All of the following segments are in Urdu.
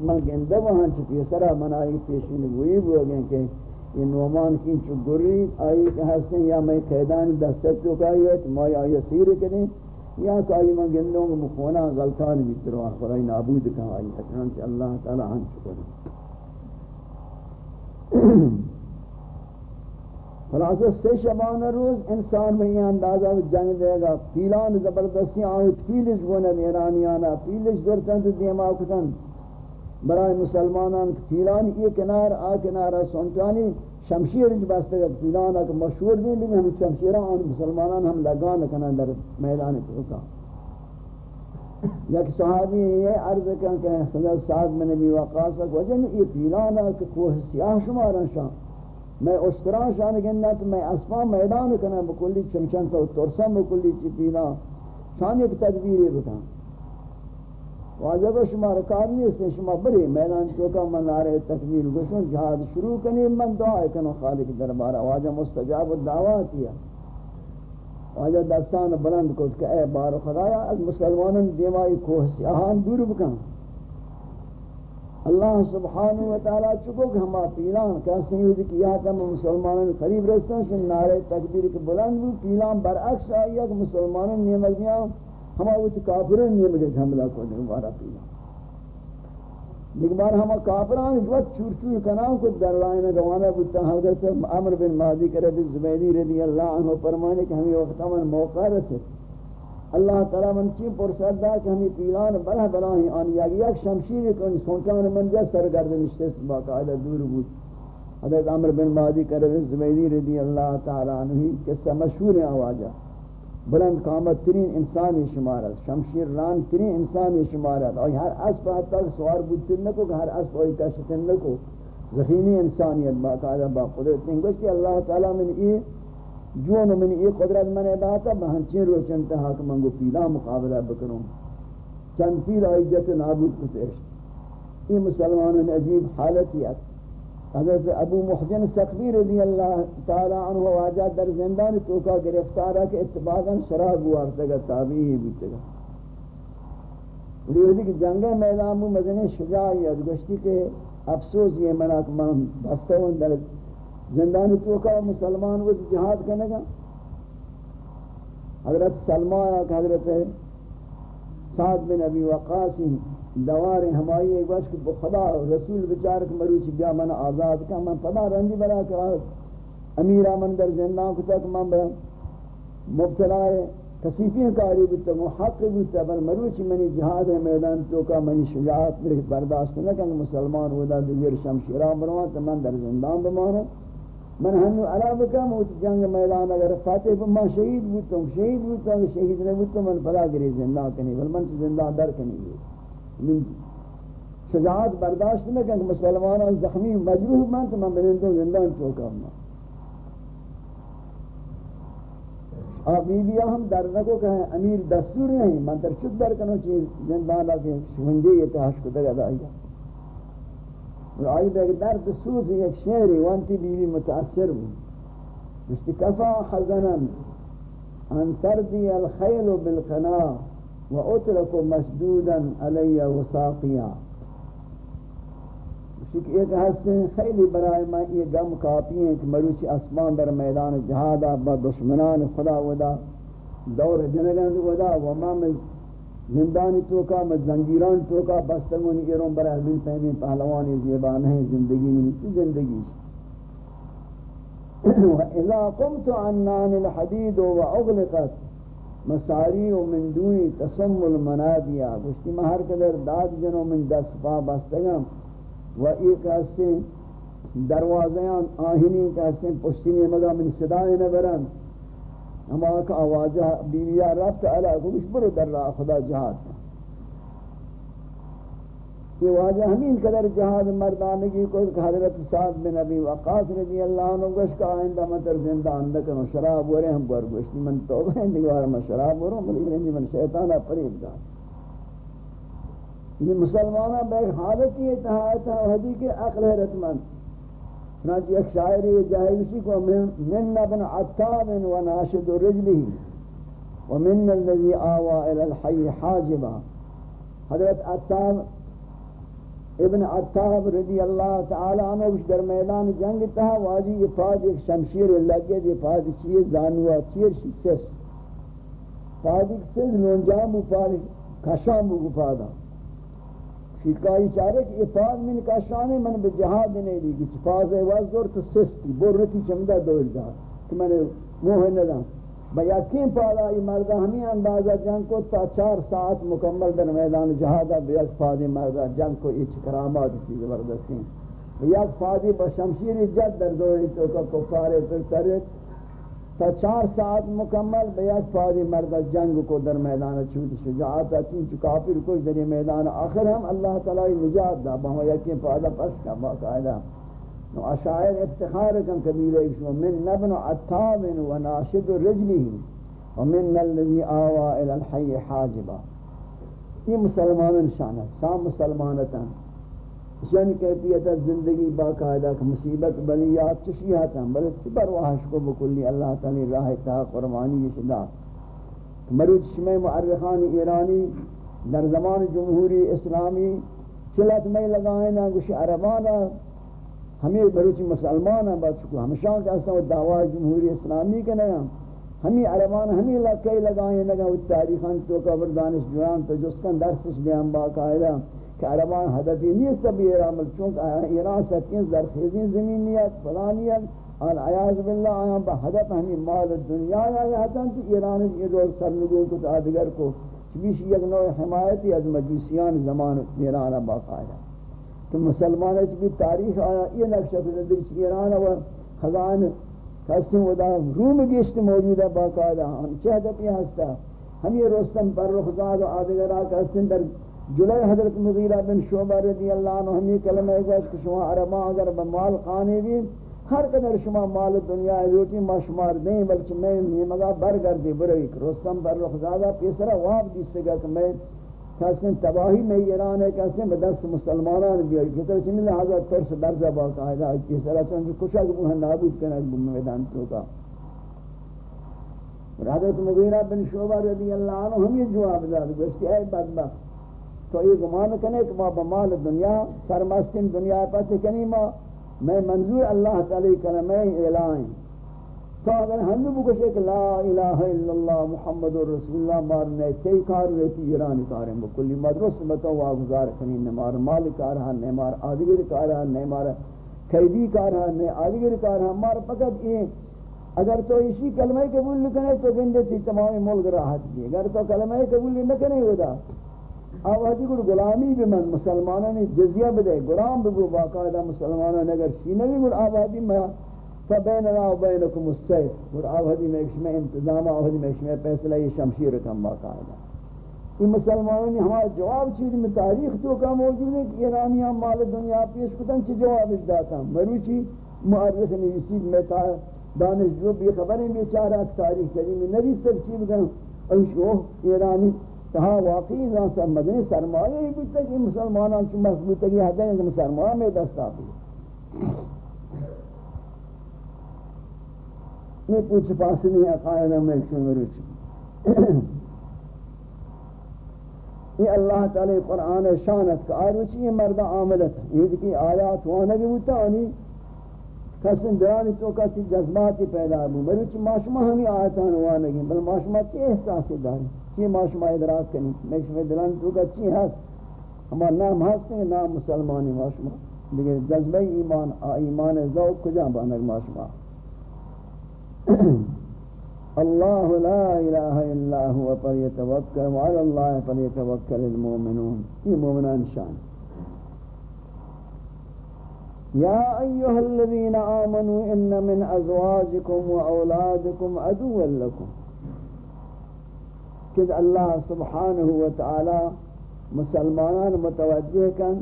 من گندہ وہاں چکی سرا منائی پیشین گوئی بو گئے کہ یہ نومان کی چو گری آئی کہ ہستیں یا میں قیدان دستت تو کہائی ہے تو یا یسیر کریں یا کہ آئی من گندوں کو مخونا غلطان بھی تروا خرائی نابود کہا آئی ہے چنانچہ اللہ تعالی ہم شکر خلاصہ سے شبانہ روز انسان میں یہ اندازہ جنگ دے گا، پیلان زبردستی آہت پیلش گونے ایرانیانا پیلش درچند دیما کتن برای مسلمانان پیلان یہ کنار، آ کنارہ سنچانی شمشیر جو بستے گا پیلان اگر مشہور نہیں بھی ہم شمشیران آن مسلمانان ہم لگان کنن در میدان چوکا یک صحابی یہ عرض کن کہ حضرت سعد میں نبی وقاص وجن یہ پیلان کہ کوہ سیاہ شمارن شان میں استران شان گننا تو میں اسمان میدان کنن، بکلی چمچن تو ترسم بکلی چی پیلان شان ایک تدبیری بکن. واجب شما کار نیست شما بری میدان چوکا، من نعرہ تکبیر گوشن، جہاد شروع کنی، من دعا کنو خالق دربارہ واجہ مستجاب الدعوات کیا واجہ دستان بلند کو کہ اے بار خدایا، از مسلمانان دیوائی کوہ سیاہان دور بکن۔ اللہ سبحانہ وتعالی چکو کہ ہما پیلان کہتے ہیں کہ یہ تم مسلمانان قریب رستن، شن نعرہ تکبیر کے بلند پیلان برعکس آئیا کہ مسلمانوں مسلمانان نیمت ہما وہ کافرین نہیں مجھے حملہ کو دیں بارا پیلا ایک بار ہما کافران جوت چور چور کناؤں کو در لائن روانا بودتا۔ حضرت عمر بن مادی کرے بن زبیدی رضی اللہ عنہ فرمانے کہ ہمیں وقتا من موقع رسے۔ اللہ تعالی من چی پرسد دا کہ ہمیں پیلان بلا بلا ہی آنی یک یک شمشیر کن سونکان من جس سرگرد نشتے باقاعدہ دور بود۔ حضرت عمر بن مادی کرے بن زبیدی رضی اللہ تعالی عنہ قصہ مشہور آواجہ بلند قامت ترین انسانی شمارت شمشیر ران ترین انسانی شمارت اور ہر اسب حتی سوار بودتر نکو کہ ہر اسب ہوئی کشتر نکو. زخیمی انسانیت باقاعدہ با قدرت نہیں گوشتی اللہ تعالی من ای جون من ای قدرت من اداتا بہنچین روچن تہا کہ منگو پیلا مقابلہ بکروں چند پیل آئی جت نابود کتشت یہ مسلمان عجیب حالتیت حضرت ابو محجن سقبی رضی اللہ تعالی عنہ واجہ در زندان توکا گرفتارہ کے اتباقاً شراب وارتا گا تابعی بوتا گا لیے کہ جنگ میدان مو مدن شجاعیت گشتی کہ افسوس یہ مناک من بستا ہوں در زندان توکا مسلمان وہ جہاد کرنے گا حضرت سلمان کہ حضرت سعد بن ابی وقاسی دوار ہمائی ایک بس کہ خدا رسول بچار کے مروچ بیا من آزاد کا من پدا رندی برا کرا امیرہ من در زندان کو تک من برا مبتلا ہے کسیفی کاری بیتا محق بیتا بل مروچ منی جہاد میدان تو کا منی شجاعت میرے برداشت نہ کہ مسلمان ہودا دیر شمشیرہ بروان تو من در زندان بمانا۔ من ہنو علا بکا موت جنگ میدان اگر فاتح بما شہید بیتا شہید بیتا شہید نہ بیتا من پدا گری زندان کنی، بل من زندان در کنی۔ بیتا شجاعت برداشت نہ کہ مسلمان زخمی مجروح من تو من بنندو زندان چوکا ہوں آپ بیبیا ہم در نکو کہ امیر دستور نہیں من تر شد در کنو چیز زندان آکے شونجے یہ تحش کو دگا دائیا اور آئی بیگ درد سوز ایک شعری وانتی بیوی متاثر بود. مشتی کفا حزنا ان تردی الخیل بالقناع واترك مسدودا علی وساقیا شک ایک ہستے خیلی برائے میں یہ غم کافی ہیں کہ مروچ اسمان در میدان جہاد با دشمنان خدا ودا، دور جنگان ودا، و ما من زندانی تو کا میں زنجیران تو کا بستگون برای من پہمی پہلوانی زیبا نہیں زندگی میں چی زندگی؟ وَإِذَا قُمْتُ عَنَّانِ الْحَدِيدُ وَأُغْلِقَتْ مساری و من دونی تسم المنادیا گوشتی ما ہر قدر داد جنو من دست پا بستگم. و ایک ہستے دروازیان آہینی کہستے پشتینی مگا من صدای نبرن. ہم آکا آواجہ بیویا رفت علا گوش برو در را خدا جہاد یہ واجہ ہمین قدر جہاد مردانگی کو حضرت سعد بن ابی وقاص رضی اللہ عنہ گوش کا آئندہ مطلب مطر زندان نکنو شراب ورے ہم پر گوشتی من توبہ ہیں دیوار میں شراب وروں ملیگ رنجی من شیطانہ پریب دا یہ مسلمانہ بے حالتی اتحایتا حدی کے عقل حیرت من چنانچہ ایک شاعری جاہیسی کو، من ابن عطاب و ناشد رجلی ومن الذي آوى الى الحي حاجبا حضرت عطاب ابن عطاب رضی اللہ تعالی عنہ اس در میدان جنگ تھا واجی افاد ایک شمشیر لگے دی افاد چیئے زانوا چیر شی سس ایک سس لونجام بفاد کشام بفادا شکایی چارے کہ افاد من کشانے من بے جہاد نہیں دی کہ فاز وزر تو سس تی برتی چمدہ دور جا، کہ میں نے موہ ندام با یقین پالا ای مردہ ہمیں اندازہ جنگ کو تا چار ساعت مکمل در میدان جہادہ با یک فادی مردہ جنگ کو ایچ کرامات کی زبردستی با یک فادی با شمشیر جد در دوری تو کا کفار پر ترک۔ تا چار ساعت مکمل با یک فادی مردہ جنگ کو در میدان چھوٹ شجاعتا چین چکا پھر کچھ در میدان آخر ہم اللہ تعالی نجات دا با یقین پالا پس کا باقاعدہ۔ نو اشاعر افتخار کن قبیلہ اشو من نبن عطاب و ناشد رجلی و من الذي آوا الى الحی حاجبا. یہ مسلمان شانت شام مسلمانتا شان کیفیت زندگی باقاعدہ مصیبت بلیات چشیاتا بلد چبر وحش کو بکلی اللہ تعالی راہ تا قربانی شدا. مروچ شمع معرخان ایرانی در زمان جمہوری اسلامی چلت میں لگائیں نا گوش عربانا ہمیں بروچی مسلمان ہیں بات چکو ہمیشہ کہتا ہوں دعوی جمہوری اسلامی کے نگا ہمیں عربان، ہمیں لکے لگائیں نگا وہ تاریخان تو قبر دانش جوان تو جس کا درسش دیان باقاعدہ کہ عربان حدفی نہیں سبی ایران بل چونکہ ایران سکین زرخیزی زمینیت، فلانیت آن عیاض باللہ، آیاں با حدف ہمیں مال دنیا یا حتاں تو ایران یہ دور سرنگو کو، تو آدگر کو چبیش یک نوع حمایتی از مجوسیان زمان ایران باقاعدہ۔ کہ مسلمان کی تاریخ آیا، یہ نقشہ زندگی ایران و خزان کسی ودا روم گشت موجود ہے، باقاعدہ ہاں، ہم چہدہ پی ہستا ہم یہ رستم پر رخزاد و آدگرہ کسی در جلے حضرت مغیرہ بن شعبہ رضی اللہ عنہ، ہم یہ کلمہ گوشت کہ شما عربان اگر بمال خانے بھی، ہر قدر شما مال دنیا روٹی ما شمار دیں، بلکہ میں یہ مگا برگردی، بروی، رستم پر رخزادہ پیسرہ واب دیستے گا کہ میں کسی تباہی میں ایران ہے، کسی میں دست مسلمانان بھی آئی کسی چمی لہذا ترس برزہ باقاعدہ کسی طرح۔ چونکہ کچھ اگر وہ نابود کرنے اگر میدان تو کا حضرت مغیرہ بن شعبہ رضی اللہ عنہ ہم یہ جواب داد گوشتی اے بدبخت، تو یہ گمان کنے کہ ما بمال دنیا سرمستن دنیا پاتے کنی ما میں منظور اللہ تعالی کلمہ اعلان۔ تو اگر ہم بکشے کہ لا الہ الا اللہ محمد رسول اللہ مارنے تی کار رہتی ایران کاریں بکلی مدرس بتاو واگزار کنی نمار مال کارہا نمار آدگر کارہا نمار قیدی کارہا نمار آدگر کارہا مار فقط یہ، اگر تو اسی کلمہ قبول نکنے تو گندے تھی تمامی ملک راحت دی۔ اگر تو کلمہ قبول نکنے ہوتا آوازی کو غلامی بھی من مسلمانوں نے جزیہ بدے، غلام بگو، باقاعدہ مسلمانوں نے اگر سینہ بھی گل آبادی میں فبیننا و بینکم السیف. اور آوہدی میں ایک میں انتظام آوہدی میں ایک میں پیسلہ یہ شمشیر کم باقاعدہ یہ مسلمانوں نے ہمارا جواب چیز میں تاریخ تو کا موجود ہے کہ ایرانیاں مال دنیا پیش کتن چی جواب اس داتا مروچی معرخ نویسید میں تا دانش جو بھی خبریں بیچارہ تاریخ کریم نبی سب چیز بگن اوشو ایرانی تہا واقعی ذا سب مدنی سرمایہ ہی بودتا کہ مسلمانوں چی مضبوط ہے کہ حدیں کہ مسلمان میں دست آفی یہ پوچھ پاس نہیں ہے قائدہ میں شنگروچ یہ اللہ تعالی قرآن شانت کا آروچی یہ مردہ عاملت ہے یہ دیکھیں آیات وانگی ہوتا ہونی کسن درانی تو کا چی جذباتی پیدا ہو مروچی ماشمہ ہمیں آیتان وانگی بل ماشمہ چی احساسی داری چی ماشمہ ادراک کنی میشمہ درانی تو کا چی ہست ہمارا نام ہست ہے نام مسلمانی ماشمہ لیکن جذبہ ایمان ایمان ذوق کجا بانگ ماشمہ اللہ لا الہ الا هو فلیتوکل وعلى اللہ پر فلیتوکل المؤمنون. یہ مومنان شان. یا ایها الذین آمنوا ان من ازواجکم و اولادکم عدوا لکم. کہ اللہ سبحانہ و تعالی مسلمانان متوجہ کن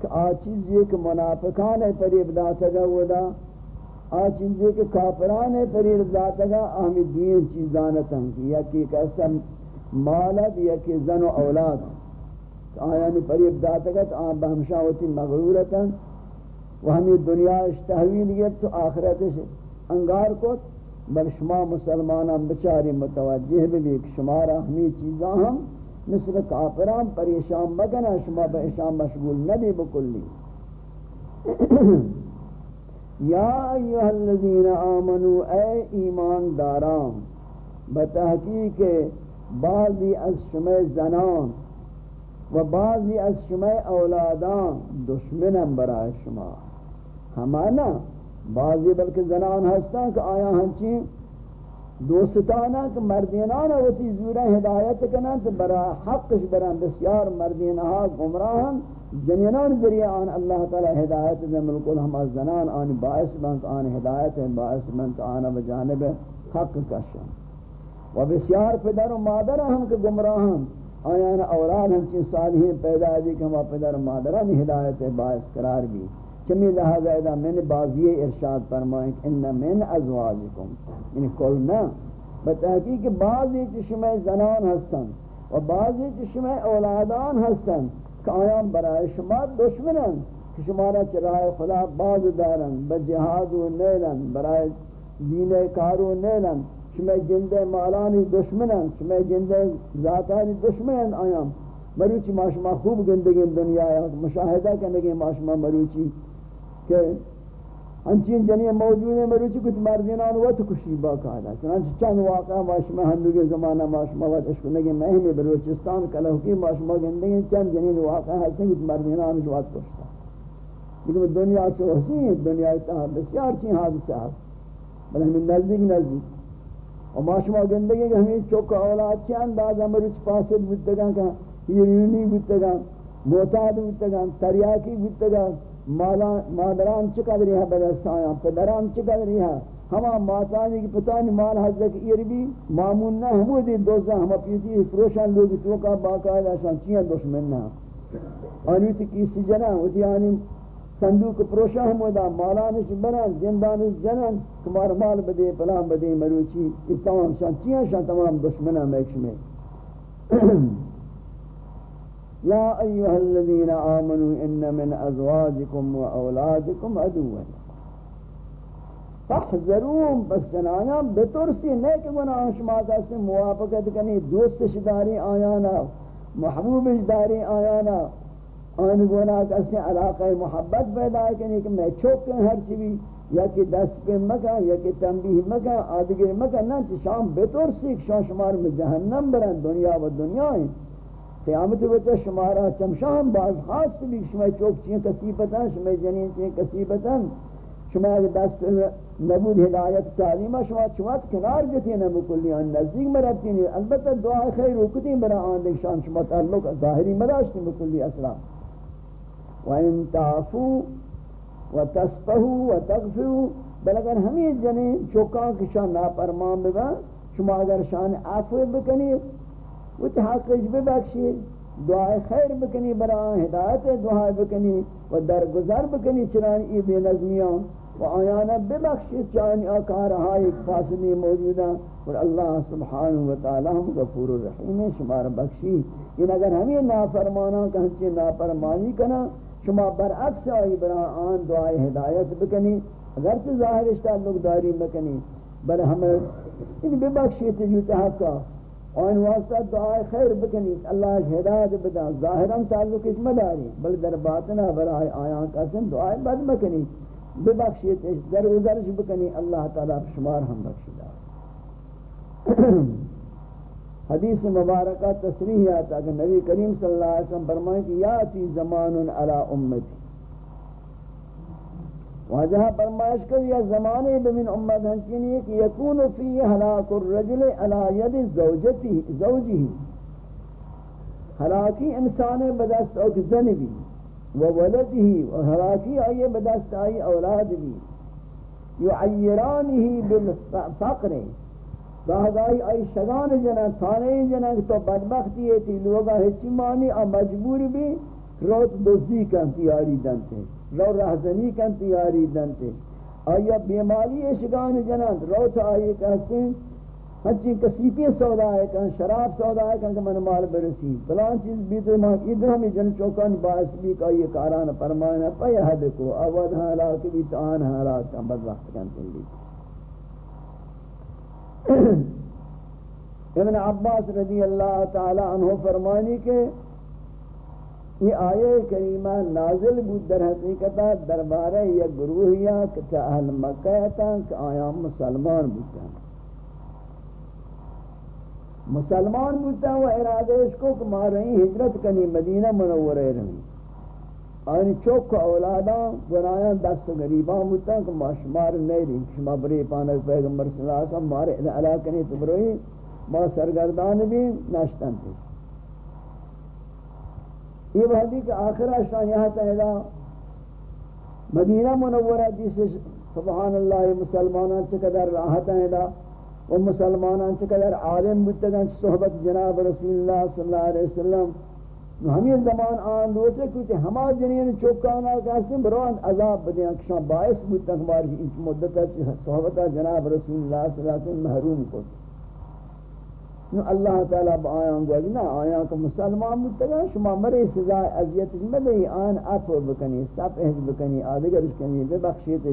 کہ آ چیز یہ کہ منافقان پر ابدا تگا آ چیزیں کہ کافران پریر ذاتگا اہمی دوین چیزانتا یا کہ قسم مالد یا کہ زن و اولاد آیانی یعنی پریر ذاتگا تو آن بہمشا ہوتی مغرورتا و ہمیں دنیا اشتہوی لیت تو آخرت انگار کو، بل شما مسلمانان بچاری متوجہ بھی کہ شمارا ہمیں چیزاں ہم مثل کافران پریشان مکنہ شما با مشغول نبی بکلی۔ یا ایوہ الذین آمنوا اے ایمان داران بتحقیق بعضی از شما زنان و بعضی از شما اولادان دشمنم برای شما. ہمانا بعضی بلکہ زنان ہستاں کہ آیا ہنچی دوستانا کہ مردینانا وتی زورا ہدایت کنن تو برا حقش برا بسیار مردینہا گمراہن جنینان ذریعہ آن اللہ تعالی ہدایت دے ملکل ہم از زنان، آن باعث بنت آن ہدایت، باعث بنت آن بجانب حق کشن و بسیار پدر و مادر ہم کہ گمراہن آیان اولاد ہم چین صالحین پیدا دی کہ ہم پدر و مادران ہدایت باعث قرار بھی چمی لہذا ادا من بازی ارشاد فرمائیں کہ ان من ازواجکم. یعنی کل نا. بتحقیق بعضی چشمہ زنان ہستن و بعضی چشمہ اولادان ہستن کہ آیان برای شما دشمنن، کہ شمارا چرائے خدا باز دارن بجہاد و نیلن برای دین کارو نیلن، شما جند مالانی دشمنن، شما جند ذاتانی دشمنن آیان۔ مروچی ما شما خوب گندگی دنیا مشاہدہ کرنے کے ما شما مروچی، کہ ہنچین جنی موجود ہیں، مروچی کچھ مردینان وقت کشی باقاعدہ چنانچہ چند واقعہ ماشما ہندوگی زمانہ ماشما وقت اشکنگی مہمی بلوچستان کلہوکی ماشما گندگی چند جنین واقعہ ہستیں کچھ مردینان وقت کشتا لیکن دنیا چو حسین ہے، دنیا اتنا بسیار چین حادثہ ہست بل ہمیں نزدیک نزدیک۔ اور ماشما گندگی کہ ہمیں چوک اولاد چی اندازہ مروچ پاسد بودتگاں کہ یہ ہیرینی بودتگاں موتاد بودتگاں، تریاکی بودتگاں۔ مادران چقدر ہے بدستایاں پدران چقدر ہے ہما ماتانی کی پتانی مال حضرت ایر بھی معمون نہ ہمو دی، دوزہ ہما پیتی فروشان لوگ تو کا باقاعدہ شان چیاں دشمن نہ؟ آنوی تی کیسی جنا؟ ہوتی آنی صندوق پروشا ہمو دا، مالانش بنان جندانش جنان، کمار مال بدے، پلان بدے، مروچی تمام شان چیاں شان تمام دشمنہ میکش میں۔ يا أيها الذين آمنوا إن من أزواجكم وأولادكم عدوا. فاحذروهم، بس جنایا بترسی، نیک گناہ شما سے موافقت کنی، دوست شداری آیانا، محبوب شداری آیانا، آن گناہ کسی علاقہ محبت پیدا کنی کہ میں چوک ہر چیزی یا کہ دست پہ مکہ، یا کہ تنبیہ مکہ، آدگر مکہ، نہ شام بترسی شان شمار میں جہنم برن، دنیا و دنیا ہیں۔ قیامت بچہ شمارا چمشان باز خاص بھی شما چوک چین کسیبتاں شما جنین چین کسیبتاں۔ شما اگر دست نبود ہدایت تعلیمہ شما چوات کنار جتی نمو کلی آن نزدیک مرابتی نہیں البتہ دعا خیر رکتی برا آن دیکھ شان شما تعلق ظاہری مراشتی مکلی اسلام وَإِن تَعْفُوا وَتَسْفَهُوا وَتَغْفِرُوا بل اگر ہمیں جنین چوکاں کشان ناپرمان بگا، شما اگر شان عفو بکنی وہ تحقیق ببخشی دعائے خیر بکنی برا ہدایت دعائے بکنی و درگزر بکنی چرانی ای بے نظمیاں و آیانا ببخشی چانی آکارہا ایک فاصلی موجودا اور اللہ سبحانہ وتعالی ہم غفور الرحیم شمار بخشی۔ ان اگر ہمیں نافرمانا کہ ہنچے نافرمانی کنا، شما برعکس آئی برا آن دعائے ہدایت بکنی۔ اگرچہ ظاہر تعلق داری بکنی، بل ہمیں ان ببخشی تجو تحقا آن واسطہ دعا خیر بکنی اللہ ہدایت بدا ظاہراً تعلق اس مداری. بل در باطنہ برای آیان قسم دعا بد بکنی ببخشیت در ازرش بکنی اللہ تعالی شمار ہم بخشی دار حدیث مبارکہ تصریح آتا کہ نبی کریم صلی اللہ علیہ وسلم فرمائیں کہ یاتی زمان علی امتی. واجہ فرمائش کر یا زمانے بمن امت ہنچینی ہے کہ یکون فی حلاک الرجل علی ید زوجتی زوجی حلاکی انسان بدست اوک زن بھی، و ولدی و حلاکی آئیے بدست آئی اولاد بھی۔ یعیرانی بالفقر۔ باہدائی آئی شگان جنن تھانے جنن تو بدبختی ہے، تی لوگا ہچی مانی، آ مجبور بھی، روت دوزی کا تیاری دنتے ہیں رو رہزنی کن، تیاری دنتے آیا بیماری اشگان جنند رو تا آئی کہتے ہیں ہنچی کسیپی سودا ہے کہاں شراب سودا ہے کہاں کہ من مال برسی. فلان چیز بیت ماں ادھر ہمیں جن چوکان باعث بھی کہ یہ کاران فرمائنا پی حد کو اود حالات بھی تان حالات کا بد وقت کن تلی ابن عباس رضی اللہ تعالی عنہ فرمانی کہ یہ آیے کریمہ نازل بود در حقیقتا دربارہ یا گروہیا کہ اہل مکہ تا کہ آیا مسلمان بودتا مسلمان بودتا و ارادہ اس کو کہ مارہی ہجرت کنی مدینہ منورہ رہی آنی چوک اولادا گنایا دست غریبان بودتا کہ ما شمار نہیں رہی شما بری پانک پیغمبر صلی اللہ علیہ وسلم مارے علا کنی تو بروئی ما سرگردان بھی ناشتن تھی یہ وحدی کہ آخرہ شان یہاں تہلا مدینہ منورہ جسے سبحان اللہ مسلمانان چقدر راحت ہے و مسلمانان چقدر عالم بتگن صحبت جناب رسول اللہ صلی اللہ علیہ وسلم۔ ہمیں زمان آن لوٹے کیونکہ ہما جنین چوکانا کہتے ہیں بران عذاب بدیں کشان باعث بودتا ہماری مدتا صحبتا جناب رسول اللہ صلی اللہ علیہ وسلم محروم کو نو اللہ تعالی با آیان گوز نا آیان کو مسلمان بودتا شما مری سزا عذیت مدہی آن اتو بکنی سفح بکنی آدگر بکنی، ببخشیت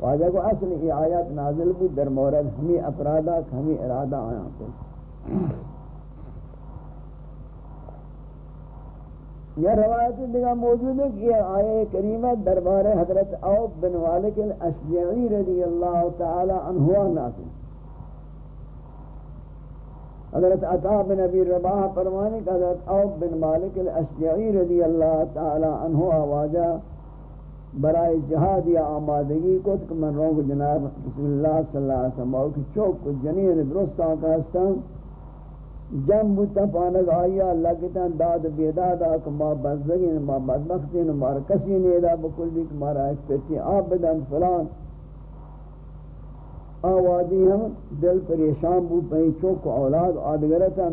واجہ کو اصل ای آیات نازل بود، در مورد ہمی افرادہ ہمی ارادہ آیان کو. یہ روایت دیگا موجود ہے کہ یہ آیہ کریمہ دربار حضرت عوف بن والک الاشجعی رضی اللہ تعالی عنہ نازل حضرت عطا بن ابی رباح فرمانے کہ حضرت عوف بن مالک الاشجعی رضی اللہ تعالی عنہ آواجہ برائے جہاد یا آمادگی کو کہ من رونگ جناب رسول اللہ صلی اللہ علیہ وسلم کہ چوک کو جنین درست آقا ہستان جم بوتا پانک آیا لگتا داد بیدادا کہ ما بزگین، ما بدبختین ما کسی نیدا بکل بھی مارا ایک پیچی آب بدن فلان۔ آوادی ہم دل پریشان بو پہی چوک اولاد آدگرتا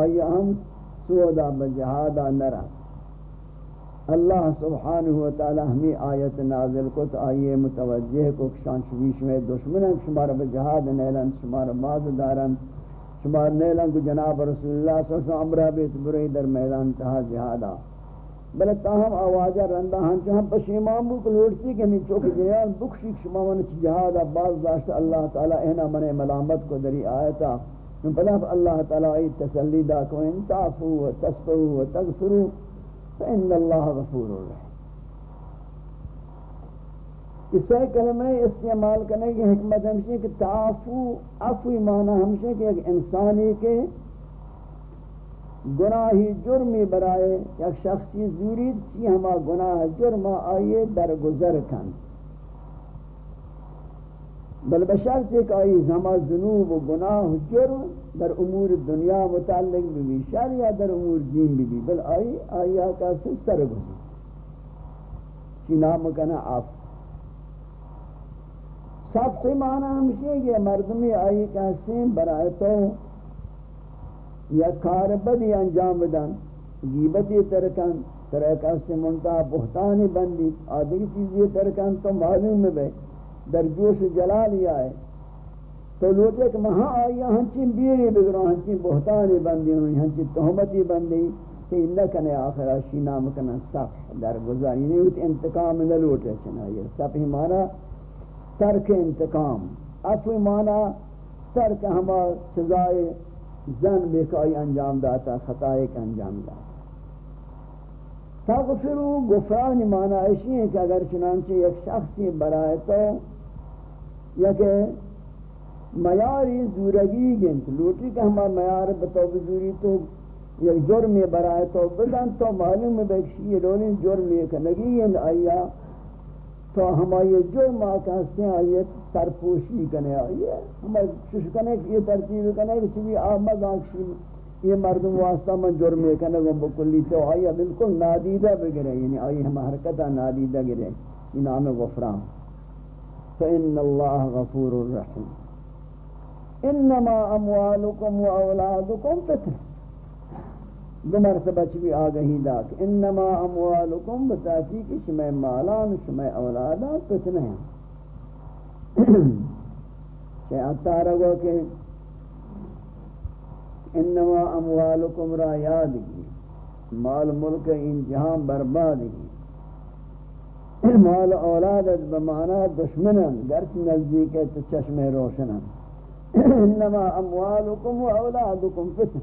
آیا ہم سودا بجہادا نرا اللہ سبحانہ وتعالی ہمیں آیت نازل کو تو آئیے متوجہ کو شان شویش میں دشمنن، شمار بجہاد نیلن، شمار باز دارن، شمار نیلن کو جناب رسول اللہ صلی اللہ علیہ وسلم امرہ بیت بری در میدان تہا جہادا بلے تاہم آوازہ رندہ ہنچو ہم پشیمان بو کلوڑتی کہ ہمیں چوک جنیان بکشی شما من چی جہادا باز داشت اللہ تعالی احنا من ملامت کو دری آیتا بلا اللہ تعالی ای تسلی دا کو انتعفو و تسپو و تغفرو فإن اللہ غفور الرحیم۔ اس کلمہ استعمال کرنے کی حکمت ہمشہ کہ تعافو عفوی معنی ہمشہ کہ ایک انسانی کے گناہی جرمی برائے ایک شخصی زورید چی ہما گناہ جرم آئیے در گزر کن. بل بشرط ایک آئی ہما ذنوب و گناہ جرم در امور دنیا متعلق بھی شر یا در امور دین بھی بل آئی آئی آقا سے سر گزر. چی نام کنا عفو سب سے معنی ہمشہ یہ مردمی آئی کہتے برائے تو یا کار بدی انجام بدن، غیبتی ترکن ترکا سے منتہا بہتانی بندی آدھی چیزی ترکن تو معلوم میں بے در جوش جلال جلالی آئے۔ تو لوٹے کہ مہاں آئی، ہنچین بیری بگرو، ہنچین بہتانی بندی ہوئی، ہنچین تہمتی بندی۔ کہ اللہ کنے آخر آشی نام کنا صف در گزاری یعنی نہیں ہوتی انتقام نہ لوٹے چنا یہ صف ہی مانا ترک انتقام۔ افوی مانا ترک ہما سزائے زن بے کوئی انجام داتا خطائے کا انجام داتا تغفرو گفران معنی ایسی ہے کہ اگر چنانچہ ایک شخصی برائے تو یا کہ میاری زورگی گنت لوٹی کہ ہما میار بتو بزوری، تو یک جرمی برائے تو بدن تو معلوم بکشی یہ دولین جرمی کنگی گنت آیا تو ہماری جرم آکا ہستے ہیں آئیے سرپوشی کنے آئیے ہمیں شش کنے، یہ ترتیب کنے کہ چوی آمد آکشی یہ مردم واسطہ من جرمے کنے گم بکلی تو آئیے بالکل نادیدہ بگرے یعنی آئیے ہم حرکتہ نادیدہ گرے، یہ نام غفران۔ فإن اللہ غفور الرحیم۔ انما اموالکم و اولادکم دو مرتبہ چوی آگہی دا کہ انما اموالکم بتاکی شمع مالان شمع اولادا فتنہ ہیں۔ کہ اتارا گو کہ انما اموالکم را یاد کی، مال ملک ان جہاں برباد کی۔ مال اولادت بمانا دشمنن گرچ نزدیک ہے تو چشم روشنن۔ انما اموالکم و اولادکم فتن۔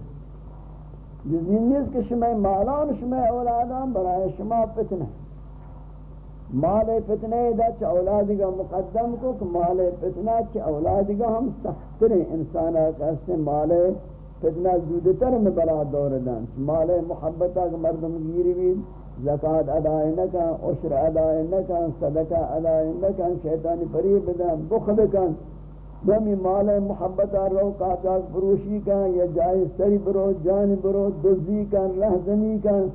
جزین نیست کہ شما مالان، شما اولادان برای شما فتنہ مال فتنہ دا چھ اولادی کا مقدم کو کہ مال فتنہ چھ اولادی کا ہم سختر ہیں انسانا کہتے مال فتنہ زودتر میں بلا دور دان مال محبتہ کا مردم گیری بھی زکاة ادائے نکن، عشر ادائے نکن صدقہ ادائے نکن، شیطانی پریب دن بخل کن. دومی مال محبت رو کاچاک فروشی کن یا جائے سری برو جان برو دزی کن لحظنی کن.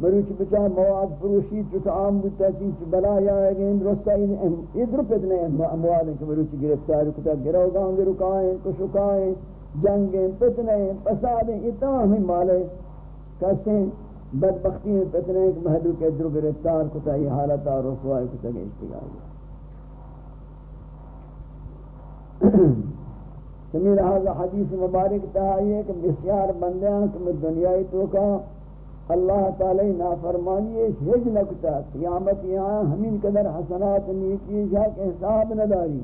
مروچ بچا مواد فروشی چوت عام بوتا چیز بلا یا گین درستا یہ در فتنے اموال کہ مروچ گرفتار کتا گرو گاں گرو کائیں کشکائیں جنگیں فتنے فسادیں یہ تمام ہی مال کسیں بدبختی میں فتنے ایک محلو کے در گرفتار کتا، یہ حالتا رسوائی کتا گے اشتگائی سمیر حاضر حدیث مبارک تہا یہ کہ بسیار بندے ہیں کہ دنیای تو کا اللہ تعالی نافرمانی ہج نکتا قیامت یہاں ہمین قدر حسنات نیکی جا کہ حساب نہ داری۔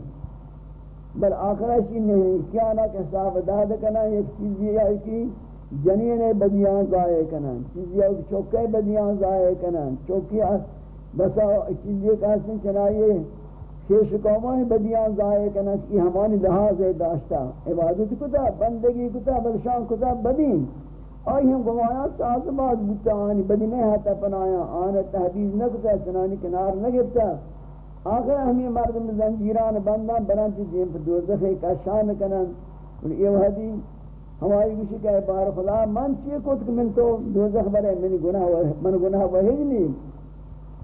بل آخرش نہیں، کیا نہ کہ حساب داد کنا، ایک چیز یہ ہے کہ جنین بدیاں ضائع کنا، چیز یہ چوکے بدیاں ضائع کنا چوکی بسا چیز یہ کہ چنائیے شیش قومان بدیاں ضائع کنا کہ ہمانی لحاظ داشتا. عبادت کتا، بندگی کتا، بلشان کتا، بدین. آئی ہم گوایا ساز بعد بودتا آنی بدی میں ہاتا پنایا آنا تحدیث نکتا، چنانی کنار نگتا. آخر ہمیں مردم زنجیران بندان برانچی جیم پر دوزخ کشان کنن. اور یہ وحدی ہماری کسی کہ بار خدا من چیئے کت من تو دوزخ برے، من گناہ من گناہ وحید نہیں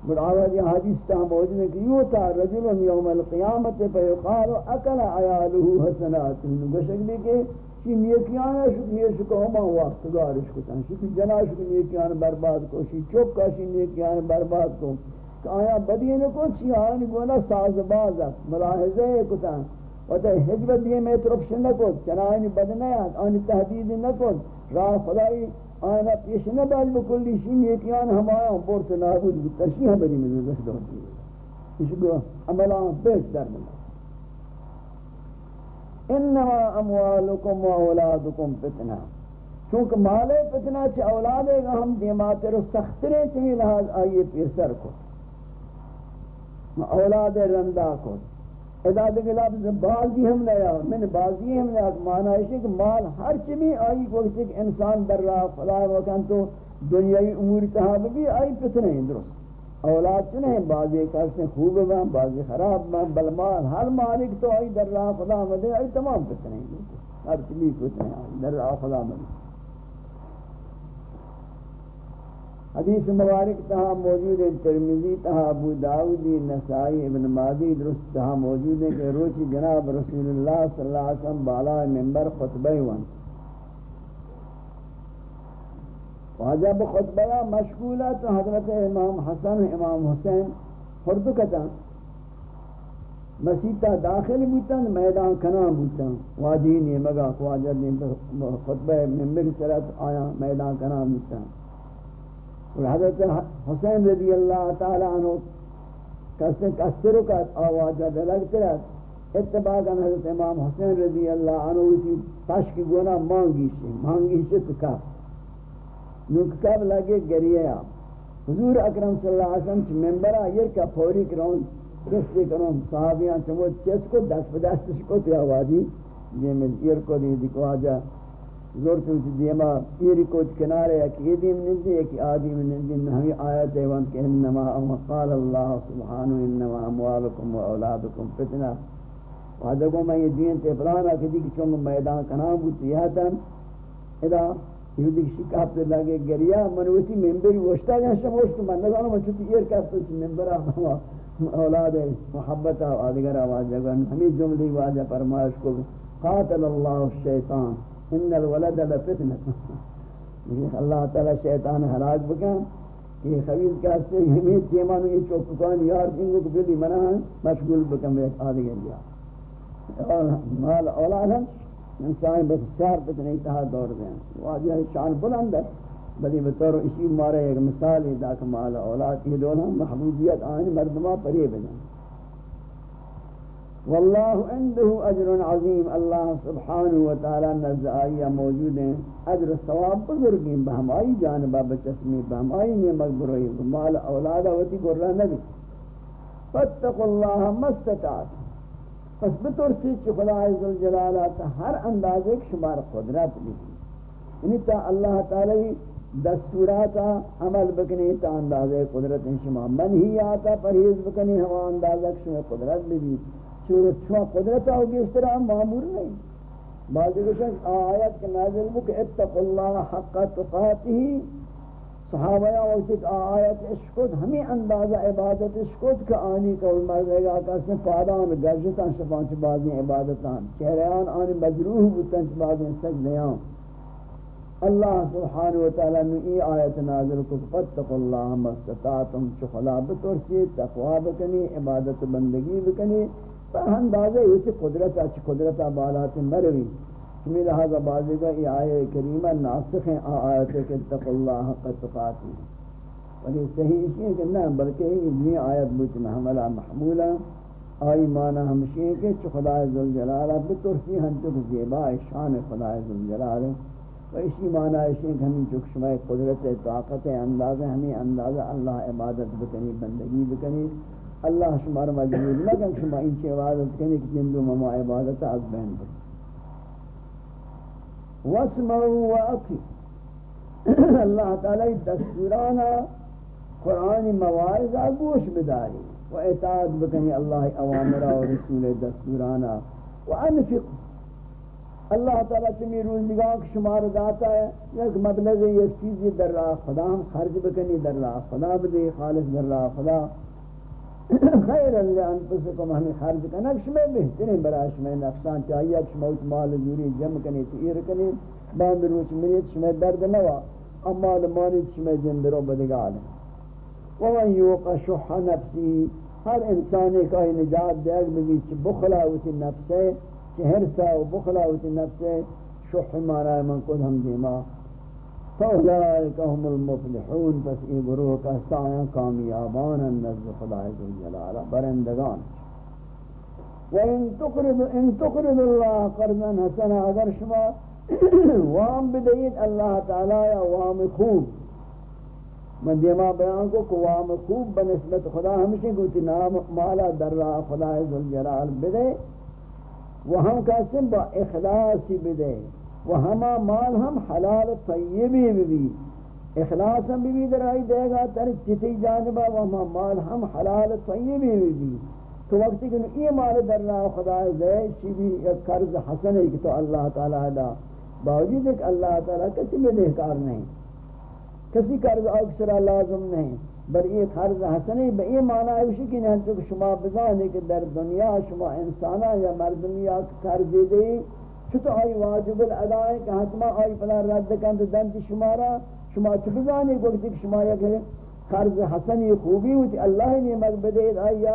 بڑا آواز یہ حدیث تا موجود ہے کہ یو تا رجل یوم القیامت فیقال اکل عیالہ حسنات گوشک بھی کہ کی نیکیان ہے شکر یہ شکر ہما وقت گارش کو تن شکر جنا شکر نیکیان برباد کو۔ شی چوک کا شی نیکیان برباد کو۔ آیا بدی نے کو چی آن گونا ساز باز ملاحظہ کو تن و تے حجب دیے میں طرف شن کو چنائن بد نہ آن تحدید نہ کو راہ خدائی آنا پیش نہ باز بکلی شی نیکیان ہما بورت نابود بتشی ہم بری میں زہد ہوتی ہے۔ اس کو عملان بیش در ملا۔ انما اموالکم و اولادکم فتنہ۔ چونکہ مال فتنہ چھ اولادے گا ہم دیماتر و سخترے چمی لحاظ آئیے پیسر کو۔ اولاد رندہ کو۔ ادا دیکھ لفظ بازی ہم لیا من بازی ہم لیا معنی ہے کہ مال ہر چمی آئی کو کہ انسان در راہ فلا وکن تو دنیای امور تحاب بھی آئی فتنہ ہیں درست۔ اولاد چنے ہیں بعضی کاسے خوب ہیں بعضی خراب ہیں بل مال ہر مالک تو آئی در راہ خدا مدے آئی تمام کتنے ہیں ہر چلی کتنے ہیں در راہ خدا مدے حدیث مبارک تہا موجود ہے، ترمذی تہا، ابو داودی نسائی، ابن مادی درست تہا موجود ہے کہ روچی جناب رسول اللہ صلی اللہ علیہ وسلم بالا منبر خطبہ ون واجب خطبہ مشغولہ تو حضرت امام حسن، امام حسین خرد کتا مسیطہ داخل بوتا میدان کنا بوتا واجی نے مگا خواجہ دین خطبہ ممبر سرت آیا، میدان کنا بوتا اور حضرت حسین رضی اللہ تعالی عنہ کسن کسرو کا آواجہ دلگت رہت اتباقا حضرت امام حسین رضی اللہ عنہ کی پشک گونا مانگی سے مانگی سے تکاف نوک کب لگے گریہ حضور اکرم صلی اللہ علیہ وسلم چھ ممبرہ یہ کا پوری کرون رستے کرون صحابیاں چمو چس کو دست پہ بدست کو تیا واجی یہ من ایر کو دی دی کو آجا زور تو دیما ایر کو کنارے ایک ایدیم نزدی ایک آدیم نزدی ہمیں آیت ایوان کہ انما قال اللہ سبحانہ انما اموالکم و اولادکم فتنہ۔ وعدہ کو میں یہ دین تے پرانا کہ دی چونگ میدان کنام بوتی ہے تن۔ ادا یہودی کسی کہتے لگے گریا منوتی ممبری وشتا گیا شموشت من نظرم من چوتی ایر کہتے چی ممبر آمہا اولاد محبت آدگر آواز جگن ہمیں جملی واجہ فرمائش کو، قاتل اللہ الشیطان۔ ان الولد لفتنت یعنی اللہ تعالی شیطان حلاق بکن کہ خبیز کہتے ہیں ہمیں تیمانو یہ چوککان یار جنگو کو پہلی منہ مشغول بکن بیت آدگر گیا مال اولاد ہم انسان بسیار فتنے تہا دور دیں واجہ شان بلند ہے۔ بلی بطور اسی مارے ایک مثال ہے داک مال اولاد یہ دونوں محبوبیت آئین مردمہ پری بنیں واللہ عنده اجر عظیم، اللہ سبحانہ وتعالی نزد آئیہ موجود ہیں، اجر ثواب بزرگیں بہمائی جانبہ بچسمی بہمائی نعمت بروئی مال اولادہ وتی گرہ نبی فاتقوا اللہ مستطاعت پس بترسی چی خدا عز الجلالہ تا ہر اندازے ایک شمار قدرت بھی یعنی تا اللہ تعالی دستوراتا عمل بکنی، تا اندازے قدرت شما۔ من ہی پرہیز بکنی ہوا اندازہ شما قدرت بھی چور چوا قدرت ہوگی اس طرح معمور نہیں۔ بعضی کشن آیت کے نازل بک، اتق اللہ حق تقاتی۔ صحابہ یا وقت آیت اشکت، ہمیں اندازہ عبادت اشکت کا آنی کا مردے گا کہ اس نے پادان گرجتاں شفانچ بازی عبادتان۔ چہریان آنی مجروح بتنچ بازی سجدیاں اللہ سبحانہ وتعالی نے ای آیت نازل کو فتق اللہ مستطاعتم، چخلا بترسی، تقوی بکنی، عبادت بندگی بکنی۔ اندازہ یہ کہ قدرت اچھی قدرت بالات مروی۔ ہمیں لہذا بازی کا یہ آیہ کریمہ ناسخ ہیں آیت کہ اتق اللہ حق تقاتی۔ ولی صحیح اسی ہے کہ نہ، بلکہ یہ دنیا آیت بچ محملہ محمولہ آئی معنی ہمشی ہے کہ چھ خدا ذوالجلالہ بترسی ہم چک زیبا شان خدا ذوالجلالہ۔ و اسی معنی ہے کہ ہمیں چک شمع قدرت، طاقت، اندازہ، ہمیں اندازہ اللہ عبادت بکنی، بندگی بکنی۔ اللہ شمار مجبور لگن شما این چه عبادت کنی کہ جندو مما عبادت از بین بر واسمعوا واقی اللہ تعالی دستورانا قرآن مواعظ گوش بداری۔ و اطاعت بکنی اللہ اوامرہ و رسول دستورانا۔ و انفق اللہ تعالی چمی روز روزگاہ شمار داتا ہے۔ یک مبلغ یک چیزی در راہ خدا خرج بکنی در راہ خدا بدے خالص در راہ خدا۔ خیر اللہ انفسکم، ہمیں خرج کا نقش میں بہترین برای شما نفسان چاہیے. کہ شما مال جوری جمع کنی، تو ایر کنی. باند روچ منیت شما درد نوا. اما مانیت شما جند رو بدگال. ومن یوق شح نفسی، ہر انسانی کا نجات دیگ بھی چھ بخلا ہوتی نفسے چھ حرسا و بخلا ہوتی نفسے، شح مارا من کد ہم دیما. فاولئک هم المفلحون این گروہ کا سایہ کامیابان نزد خدا جلالہ برندگان. وَإِن تُقْرِضُ إِن تُقْرِضُ اللَّهَ قَرْضًا حَسَنًا اگر شما وام بدهید اللہ تعالی یا وام خوب. من دیما بیان کو کہ وام خوب بنسبت خدا ہمیشہ گوتی نام مالا در راہ خدا ذوالجلال بدے وہم کا سن با اخلاصی بدے و ہما مال ہم حلال طیبی بھی۔ اخلاص ہم بھی درائی دے گا، تر چتی جانبا و ہما مال ہم حلال طیبی بھی۔ تو وقتی کہ یہ مال در راہ خدا دے چی بھی ایک قرض حسن ہے کہ تو اللہ تعالی دا باوجود ایک اللہ تعالی کسی میں دہکار نہیں۔ کسی قرض اکثر لازم نہیں۔ بل یہ قرض حسن ہے بے معنی ہے کہ نہیں، تو شما بزانے کہ در دنیا شما انسانا یا مردمیا قرض دے۔ چطور آئی واجب الادا ہے کہ حتما آئی پلا رد کند دنت شمارا شما چھ بزانی گوکتی کہ شما یک قرض حسنی خوبی ہوتی اللہ نعمت بدید آئی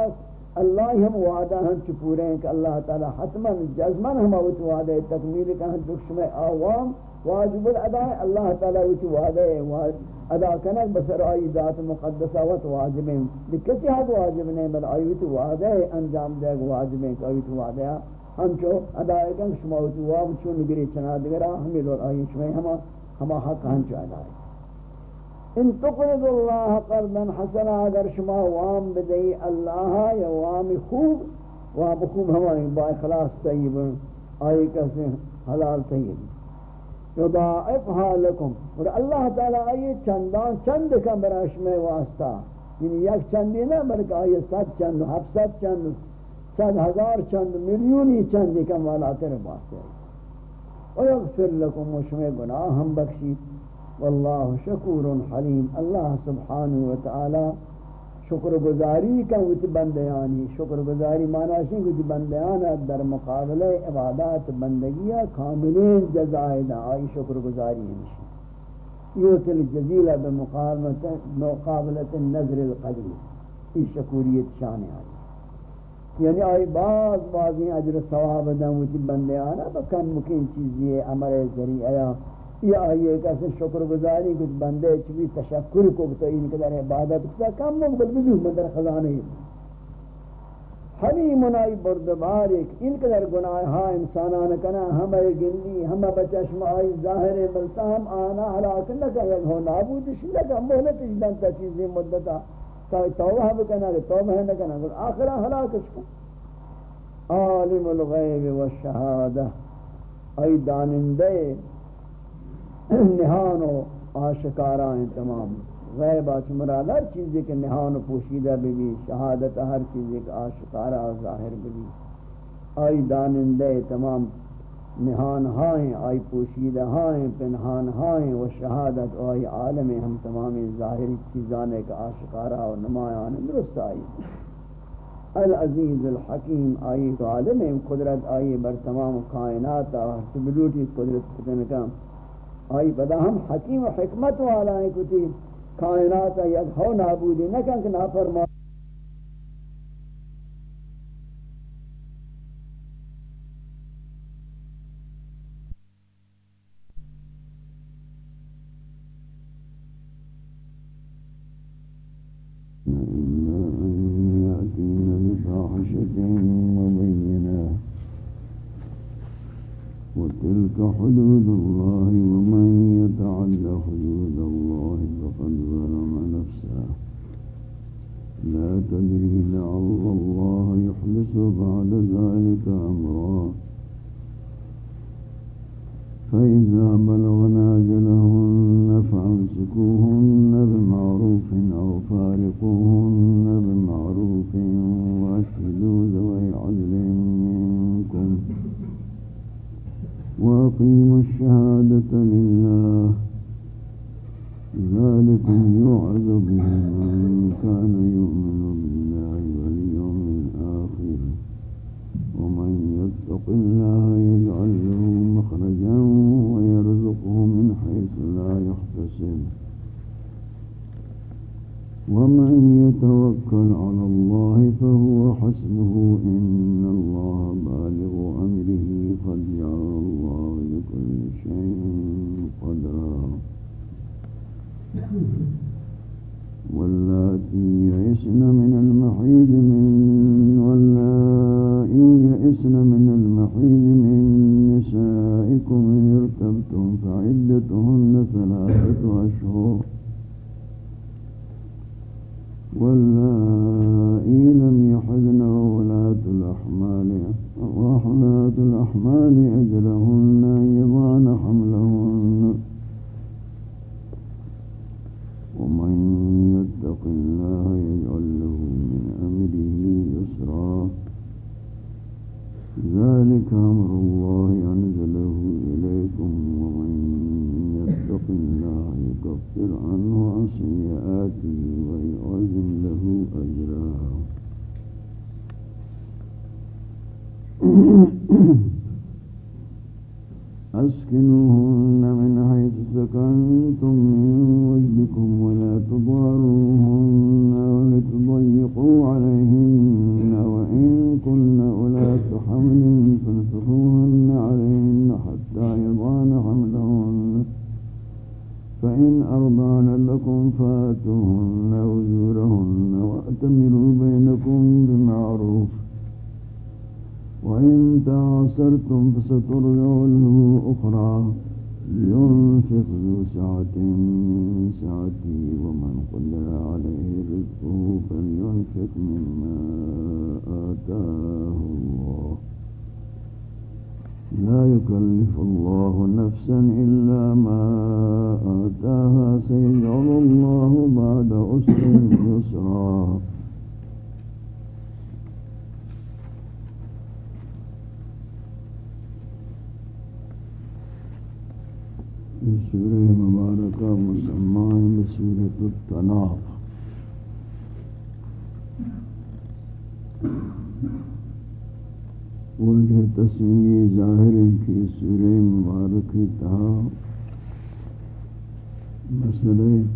اللہ ہم وعدہ ہم چپورے ہیں کہ اللہ تعالی حتما جزمن ہم اوت وعدہ تکمیل کا ہم دکھ شما آوام واجب الادا ہے اللہ تعالی اوت وعدہ ہے ادا کنک بسر آئی ذات مقدسہ وت واجب ہیں کسی حد واجب نہیں بل آئی اوت وعدہ ہے انجام دے واجب ہیں کہ آئی اوت وعدہ ہے ہم جو ادائے کن شما تو واب چون نگری چنا دگرا ہمیں لور آئین شما ہما ہما حق ہم جو ادائے ان تقرض اللہ قرضا حسنا، اگر شما وام بدئی اللہ یا وام خوب وام خوب ہماری با اخلاص طیب، آئی کسی حلال طیب۔ یضاعفها لکم، اور اللہ تعالی آئی چندان، چند کم براش میں واسطہ۔ یعنی یک چندی نہ، بلکہ آئی ست چند، ہفت ست چند۔ صد ہزار چند ملیونی چند کم والا تیرے پاس ہے ویغفر لکم وشمع گناہ ہم بخشی واللہ شکور حلیم اللہ سبحانہ وتعالی شکر گزاری کا وچ بندیانی شکر گزاری معنی ہے کہ بندیان در مقابلہ عبادات بندگیہ کاملین جزائے دا آئی شکر گزاری ہے یوتل جزیلہ بمقابلت النظر القدری یہ شکوریت شان آئی یعنی آئی بعض بعضی اجر ثواب دن وچی بندے آنا بکن مکین چیزی ہے عمر ذریعہ یا یا آئی ایک ایسے شکر گزاری کچھ بندے چوی تشکر کو بتا ان کے در عبادت کتا کم مقبل بزو مندر خزانے حلیم آئی بردبار ایک ان قدر گناہ ہاں انسانان کنا ہمیں گندی ہمیں بچشم آئی ظاہر بلتا، ہم آنا حلاک لکا یک ہو نابودش لکا محلتش دنتا چیزیں مدتا۔ تا توبہ بکنا کہ توبہ ہے نکنا کہ آخرہ حلاکش کن. عالم الغیب والشہادہ ای دانندے، نہان و آشکارائیں تمام. غیب آچ مراد ہر چیزی کے نہان و پوشیدہ بھی بھی شہادت ہر چیزی کے آشکارا ظاہر بھی بھی آئی دانندے تمام. نہان ہائیں آئی پوشیدہ ہائیں پنہان ہائیں و شہادت آئی عالم ہم تمام ظاہری چیزانے کا آشکارا و نمایان درست آئی العزیز الحکیم آئی تو عالم قدرت آئی بر تمام کائنات اور سبلوٹی قدرت کتن کا آئی بدا ہم حکیم و حکمت والا ہیں کتی کائنات یک ہو نابودی نہ کہ نافرمان لعل الله يحدث بعد ذلك أمرا أسكنوهن من حيث سكنتم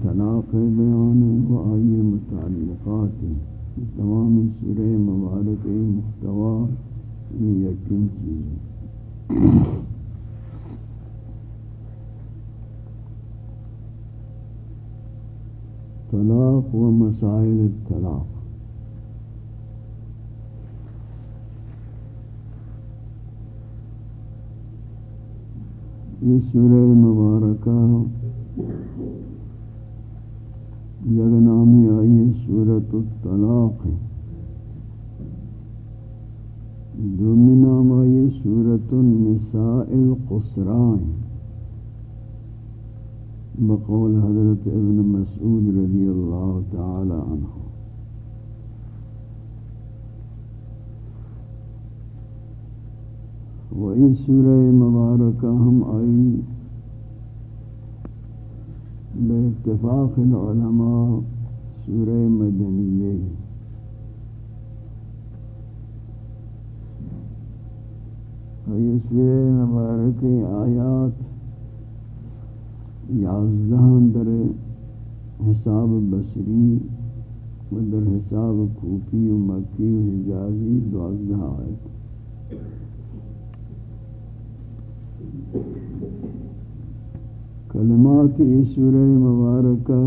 طلاق بیان وآئی متعلقات. تمام سورہ مبارک محتوا یہ یقین چیز. ہے طلاق ومسائل طلاق. یہ سورہ مبارکہ الطلاق. دومی نام سورة النساء القسرائن بقول حضرت ابن مسعود رضی اللہ تعالی عنہ. و اس سورہ مبارکہ ہم آئی بے اتفاق العلماء سورہ مدنیہ یہ سورہ مبارکہ آیات یازدہن در حساب بصری و در حساب کوپی و مکی و حجازی دوازدہ آیت۔ کلمات سورہ مبارکہ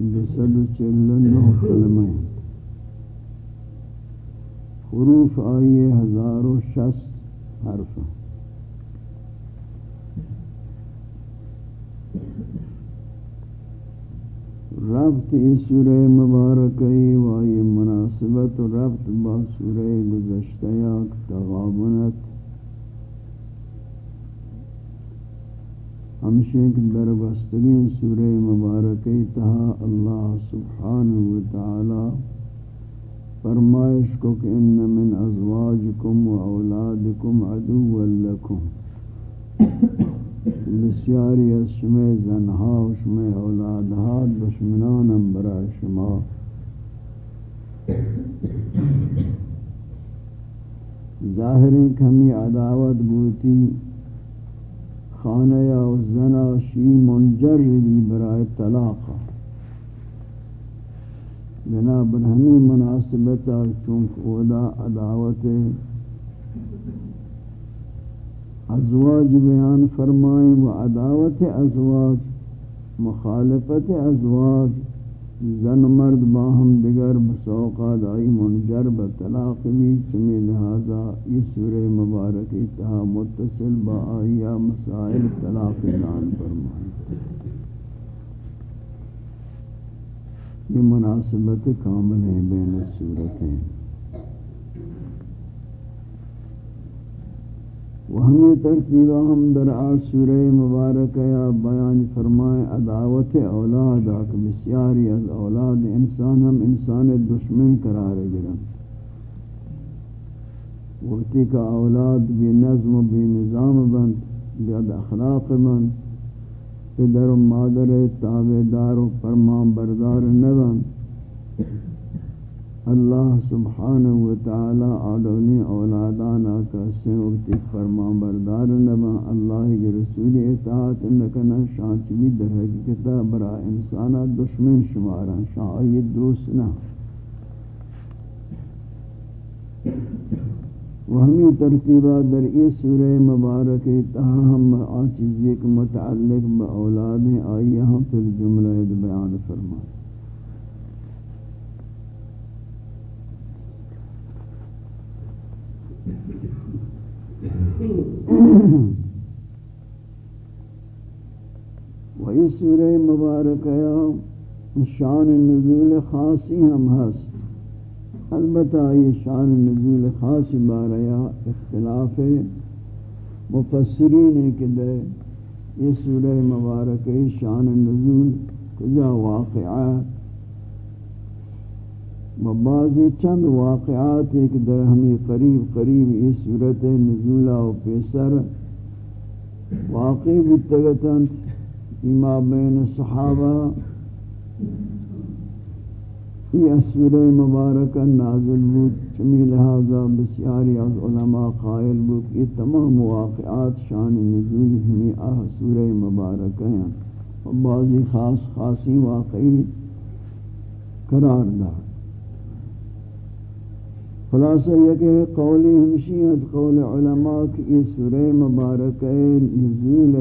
بسد چلنہ کلمہ۔ حروف آئیے ہزار و شس حرف ربط اس سورہ مبارکی و وائی مناسبت ربط با سورہ گزشتہ تغابنت۔ ہمشہ کی دربستگین سورہ مبارکی تہا اللہ سبحانہ وتعالی فرمائش کو کہ ان من ازواجکم و اولادکم عدو لکم بسیاری از شما زنها و شما اولادها دشمنانم برای شما ظاہری کمی عداوت بوتی خانه یا زنا شی منجر بی برائے طلاق. جناب ہمیں مناسبت چونکہ ادا عداوت ازواج بیان فرمائیں و عداوت ازواج، مخالفت ازواج زن مرد باہم دیگر مسوقات آئی منجر بطلاق بھی چمی، لہذا یہ سورہ مبارک اتحا متصل با آئیا مسائل طلاق اعلان فرمائی۔ یہ مناسبت کامل ہے بین صورتیں و ہمیں ترتیبہ ہم در آج سورہ مبارکہ یا بیان فرمائے عداوت اولاد آکھ، بسیاری از اولاد انسان ہم انسان دشمن قرار گرن وقتی کا اولاد بی نظم و بی نظام بند، بی اخلاق بند، پدر و مادر تابدار و فرمان بردار نبند۔ اللہ سبحانہ و تعالی آدونی اولادانا کسے وقتی فرمان بردار نبا اللہ کے رسول اطاعت نکنا شانچ بھی در حقیقتا برا انسانا دشمن شمارا شاہی دوست نہ وہمی ترتیبہ در ای سورہ مبارک تاہم آن چیزی کے متعلق با اولادیں آئی ہم پھر جملہ بیان فرمائے و یہ سورہ مبارکہ شان نزول خاصی ہم ہست۔ البتہ یہ شان نزول خاص باریا اختلاف مفسرین کے در یہ سورہ مبارک شان نزول کجا واقعات بعضی چند واقعات ایک در ہمیں قریب قریب اس صورت نزولہ و پیسر واقع بتگتن اما بین صحابہ یہ سورہ مبارکہ نازل بود. چمی لہذا بسیاری از علماء قائل بود یہ تمام واقعات شان نزول ہمیں آہ سورہ مبارکہ ہیں بعضی خاص خاصی واقعی قرار دار خلاصہ یہ کہ قولی ہمشی از قول علماء کی یہ سورہ مبارک نزول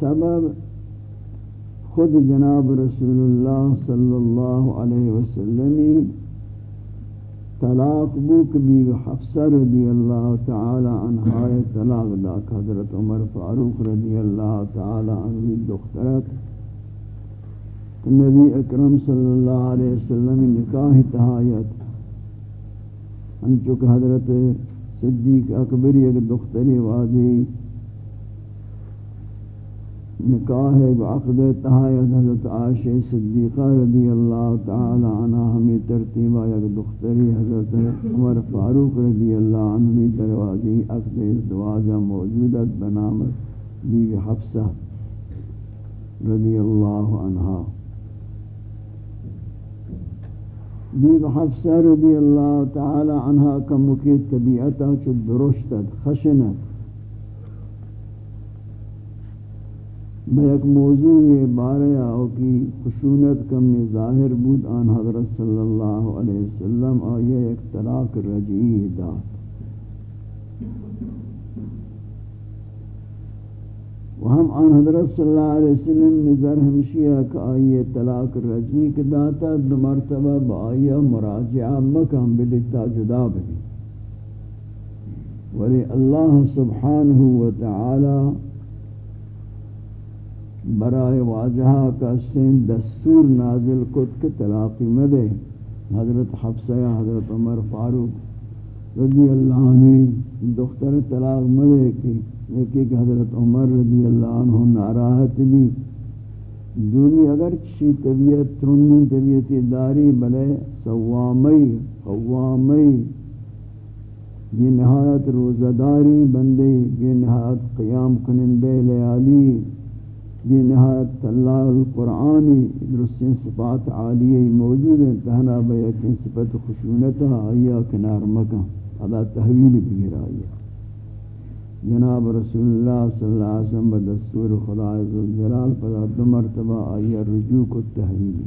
سبب خود جناب رسول اللہ صلی اللہ علیہ وسلم طلاق بوک بی حفصہ رضی اللہ تعالی عنہ طلاق دا حضرت عمر فاروق رضی اللہ تعالی عنہ دخترت نبی اکرم صلی اللہ علیہ وسلم نکاح تہایت۔ ہم چکہ حضرت صدیق اکبری ایک دختری واضح نکاح بعقد تحایت حضرت عائشہ صدیقہ رضی اللہ تعالی عنہ ہمیں ترتیبہ یک دختری حضرت عمر فاروق رضی اللہ عنہ دروازی عقد ازدواجہ موجودت بنامت بیوی حفصہ رضی اللہ عنہ۔ بیوی حفظہ رضی اللہ تعالی عنہ کا کمکی طبیعتا چو درشتت خشنت میں ایک موضوع بارے آؤ کی خشونت کم ظاہر بود، آن حضرت صلی اللہ علیہ وسلم آئیے ایک طلاق رجعی دات و ہم آن حضرت صلی اللہ علیہ وسلم نظر ہمشیہ کہ آئیے طلاق رجعی کے داتا دو مرتبہ با آئیے مراجعہ مکم بلتا جدا بھی ولی اللہ سبحانہ وتعالی برائے واجہہ کا سین دستور نازل کت کے طلاقی مدے حضرت حفصہ، حضرت عمر فاروق رضی اللہ عنہ، دختر طلاق مدے کی ایک ایک حضرت عمر رضی اللہ عنہ ناراحت بھی۔ دونی اگر چی طبیعت ترنی طبیعتی داری بلے سوامی قوامی یہ نہایت روزداری بندے یہ نہایت قیام کنندے، لیالی یہ نہایت اللہ القرآنی درستین صفات عالیہ موجود ہیں، تہنا بیقین صفت خشونتہ آئیا کنار مکہ۔ ادا تحویل بھی گرائیا جناب رسول اللہ صلی اللہ علیہ وسلم بدستور خدا عزوجلال پدا دو مرتبہ آئی رجوع کو تحویلی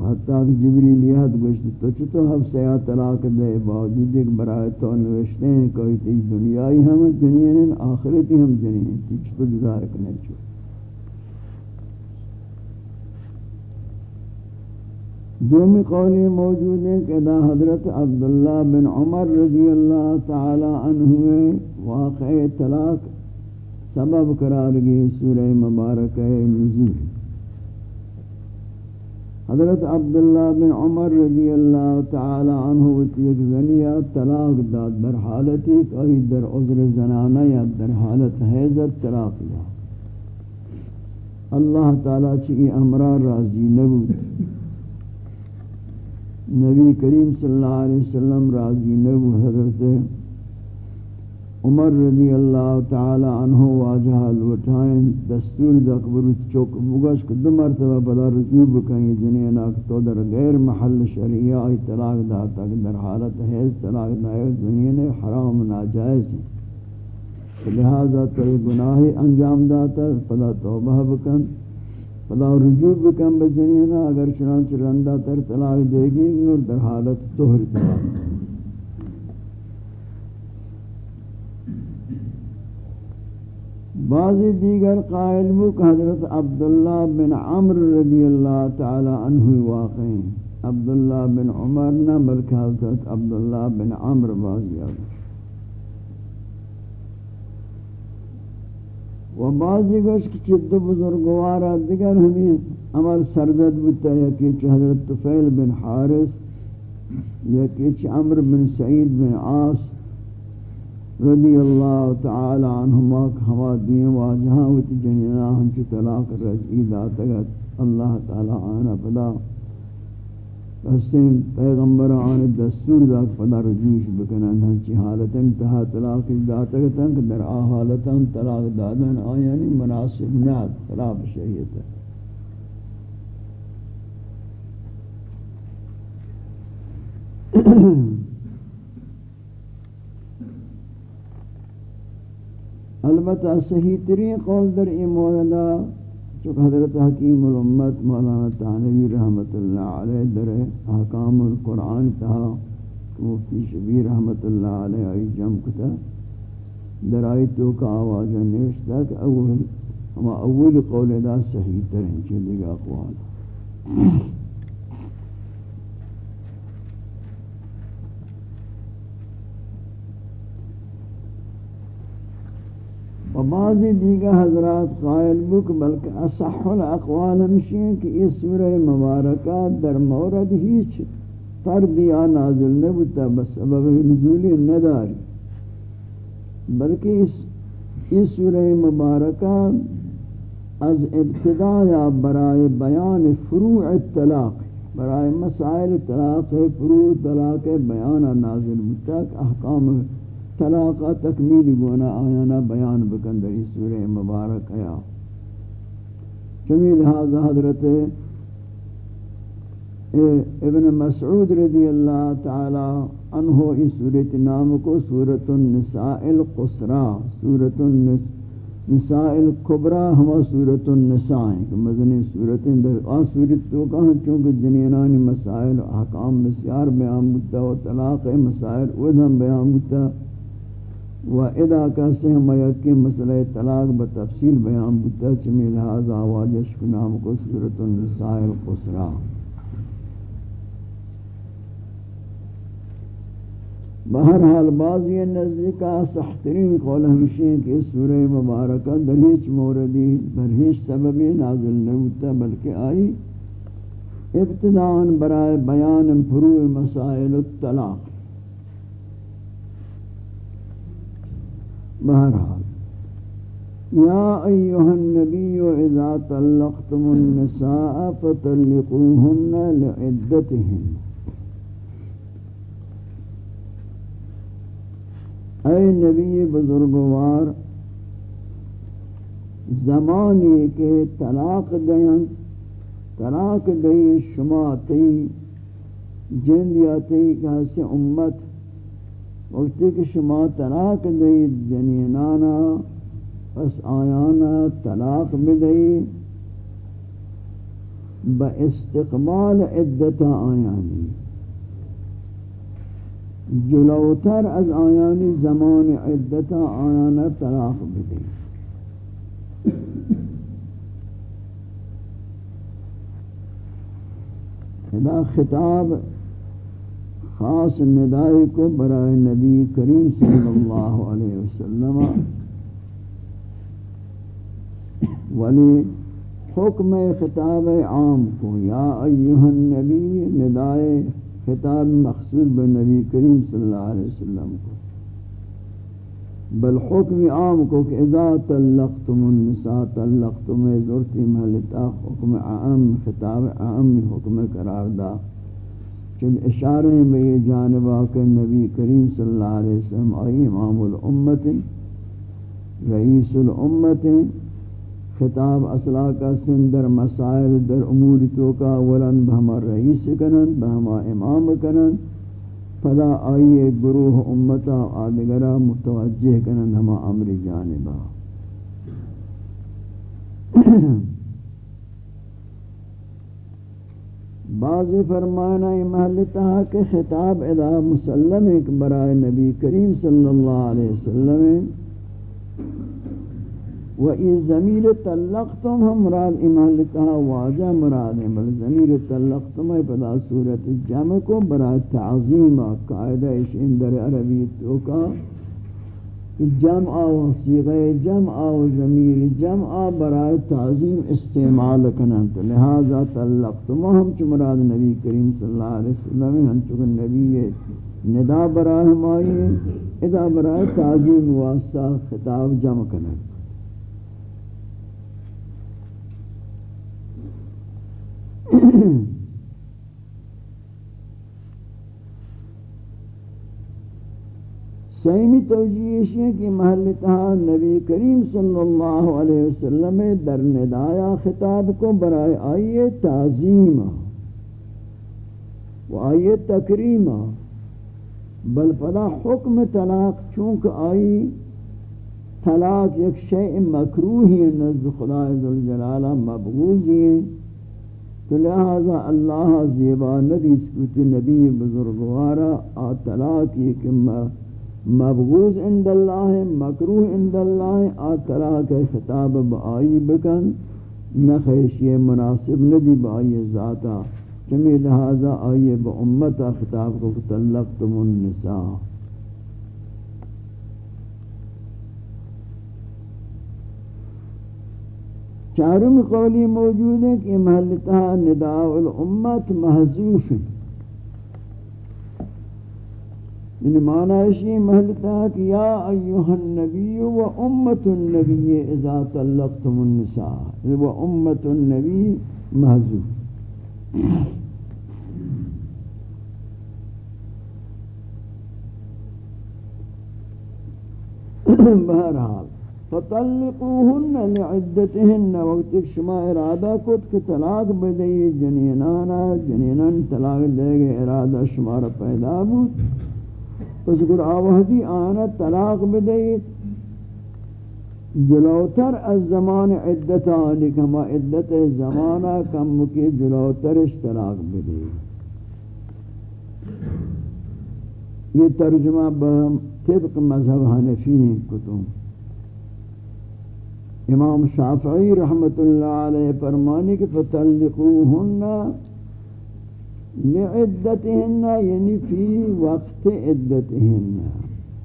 حتیٰ کہ جبریل یاد گوشت تو چھتو حفظہ طلاق دے باوجود ایک برائے تو نوشتے ہیں کوئی تیج دنیای ہم جنین ہیں آخرتی ہم جنین۔ ہیں چطو جدا اکنے چھو دومی قولی موجود ہیں کہ دا حضرت عبداللہ بن عمر رضی اللہ تعالی عنہ واقع طلاق سبب قرار گئی سورہ مبارکہ نزول حضرت عبداللہ بن عمر رضی اللہ تعالی عنہ ایک زنیہ طلاق داد در حالتی کئی در عذر زنانہ یا در حالت حیزت طلاق دا اللہ تعالی چی امرار راضی نبود۔ نبی کریم صلی اللہ علیہ وسلم راضی نبود حضرت عمر رضی اللہ تعالی عنہ واجہ لوٹائیں، دستور دا قبروت چوک بگش کہ دو مرتبہ بلا رجوع بکیں جنین آکھ تو در غیر محل شریعہ آئی طلاق دا تک در حالت حیث طلاق دا جنین حرام ناجائز لہذا تو یہ گناہ انجام داتا، پدا توبہ بکن۔ پدا رجوع بکن بجنین اگر چنانچہ رندہ تر طلاق دے گی اور در حالت توہر طلاق بعضی دیگر قائل وہ کہ حضرت عبداللہ بن عمر رضی اللہ تعالی عنہ واقع ہیں عبداللہ بن عمر نہ بلکہ حضرت عبداللہ بن عمر بعضی آگے و بعضی گوش کی چد بزرگوارا دیگر ہمیں عمر سرزد بتا ہے کہ حضرت طفیل بن حارس یا کہ عمر بن سعید بن عاص رضی اللہ تعالی عنہما ہوا دین واجہاں وتی جنینا ہم چ طلاق رجعی داتگت اللہ تعالی آنا پدا حسین پیغمبر آن دستور دا پدا رجوش بکنن ہم چی حالت انتہا طلاق داتا داتگت کہ در آ حالتا طلاق دادن آیانی مناسب نعت خلاف شریعت. ہے البتہ صحیح ترین قول در این چونکہ حضرت حکیم الامت مولانا تانوی رحمت اللہ علیہ در حکام القرآن تھا، مفتی شبیر رحمت اللہ علیہ آئی جم کتا، در آئی تو کا آواز نوشتا کہ اول ہما اول قول دا صحیح ترین چلے گا اقوال بعضی دیگر حضرات قائل بک، بلکہ اصح الاقوال ہمشی ہیں کہ یہ سورہ مبارکہ در مورد ہیچ فردیا نازل نبتا بس سبب نزولی نداری، بلکہ اس اس سورہ مبارکہ از ابتدا یا برائے بیان فروع الطلاق برائے مسائل طلاق، فروع طلاق بیان نازل متک احکام طلاق تکمیل گونا آیانا بیان بکندری سورہ مبارک آیا. چمی لہذا حضرت ابن مسعود رضی اللہ تعالی عنہ اس سورت نام کو سورت النساء القسرہ سورت النساء القبرہ ہما سورت النساء کہ مزنی سورت در آ سورت تو کہاں؟ چونکہ جنینانی مسائل احکام بسیار بیان بتا و طلاق مسائل ادھم بیان بتا و ادا کا سہم یکی مسئلہ طلاق بتفصیل بیان بتا چمی لہذا واجش کو نام کو سورت النساء القسرہ بہرحال بعضی نزدیکا سخترین قول ہمشین کہ سورہ مبارکہ در ہیچ موردی بر ہیچ سببی نازل نبوتا بلکہ آئی ابتداء برائے بیان فروع مسائل الطلاق۔ بہرحال، یا ایوہ النبی اذا طلقتم النساء فطلقوهن لعدتهن اے نبی بزرگوار، زمانی کے طلاق دیں طلاق دئی شما تی جن یا تی کہ امت وقتی کہ شما طلاق دئی جنینانا یعنی پس آیانا طلاق بدئی با استقبال عدتا آیانی۔ جلوتر از آیانی زمان عدتا آیانا طلاق بدئی ادا خطاب خاص ندائی کو برائے نبی کریم صلی اللہ علیہ وسلم۔ ولی حکم خطاب عام کو، یا ایوہ النبی ندائے خطاب مخصوص بنبی کریم صلی اللہ علیہ وسلم کو۔ بل حکم عام کو کہ اذا طلقتم النساء، طلقتم زرتی محلتا حکم عام، خطاب عام حکم قرار دا چند اشارے میں یہ جانبہ کہ نبی کریم صلی اللہ علیہ وسلم آئی، امام الامت، رئیس الامت، خطاب اصلا کا سندر مسائل، در امور تو کا ولن بہما رئیس کنن بہما امام کنن فلا آئیے گروہ امتا آدگرہ متوجہ کنن ہما امر جانبہ بعض فرمانا محلتا کہ خطاب ادا مسلم ایک برائے نبی کریم صلی اللہ علیہ وسلم و ای ضمیر طلقتم ہم مراد امالتا واجہ مراد ہے، بل ضمیر طلقتم ہے پدا صورت جمع کو برائے تعظیم قاعدہ اندر عربی تو کا۔ جمع و صیغہ جمع و ضمیر، جمع برائے تعظیم استعمال کنن تو لہذا طلقتم ہم چ مراد نبی کریم صلی اللہ علیہ وسلم ہم چ نبی ندا برائے ہمائی ادا برائے تعظیم واسطہ خطاب جمع کنن سیمی توجیہ ہے کہ محل تہا نبی کریم صلی اللہ علیہ وسلم در ندایا خطاب کو برائے آئیے تعظیم و آئیے تکریم بل پدا حکم طلاق چونکہ آئی طلاق یک شیء مکروہی نزد خدا عزوجلالہ مبغوزی ہے تو لہذا اللہ زیبا ندیس کتی نبی بزرگوارا آ طلاق یک مبغوز عند اللہ مکروح عند اللہ آترا کے خطاب بآئی بکن نخیشی مناسب ندی بآئی ذاتا، چمی لہذا آئیے با امتا خطاب کو تلقتم النساء۔ چارم قولی موجود ہے کہ محلتہ نداء الامت محضوف ہے۔ إن معنی اسی محلتہ کہ یا ایوہ النبی و امت النبی إذا طلقتم النساء و امت النبی محضوف بہرحال فطلقوهن لعدتهن وقت شما ارادہ کت کہ طلاق بدئی جنینانا جنینان طلاق دے گے ارادہ شما را پیدا بود. پس گر آوہدی، آنا طلاق بدئی جلوتر از زمان عدت آنی کما عدت زمانہ کم کی جلوترش طلاق بدئی یہ ترجمہ طبق مذہب حنفی ہیں کتوں امام شافعی رحمت اللہ علیہ فرمانی کہ فتلقوہن لعدتہن یعنی فی وقت عدتہن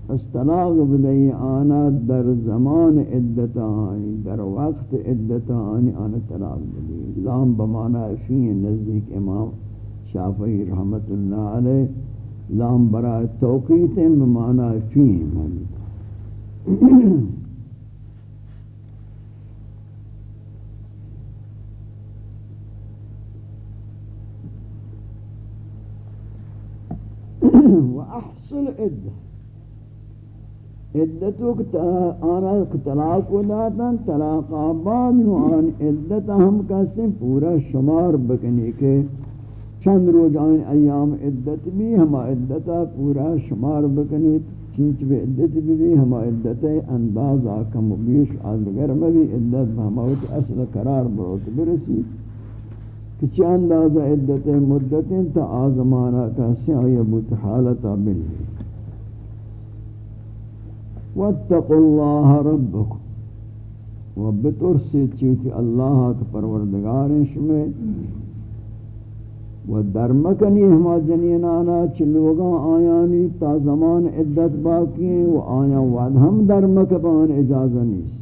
اس طلاق بدئی آنا در زمان عدت آنی، در وقت عدت آنی آنا طلاق بدئی لام بمانا فی نزدیک امام شافعی رحمت اللہ علیہ لام برای توقیت بمانا فی مہمی واحصل عدہ عدتو آنا طلاق و داتن طلاق آباد نو، آن عدت ہم کسی پورا شمار بکنی کے۔ چند روز آن ایام عدت بھی، ہما عدتا پورا شمار بکنی۔ چینچ بھی عدت بھی بھی ہما عدت انداز آکم و بیش آدگر میں بھی عدت بہماوت اصل قرار بروت برسی۔ کہ چی اندازہ عدت مدتیں تا آزمانہ کا سعی بوت حالتا بلی واتقوا اللہ ربکم۔ و بترسی چیوتی اللہ کا پروردگارش میں۔ و درمکنی ہما جنینانا چلوگاں آیانی تا زمان عدت باقی ہیں۔ و آیا وعد ہم درمک بان اجازہ نہیں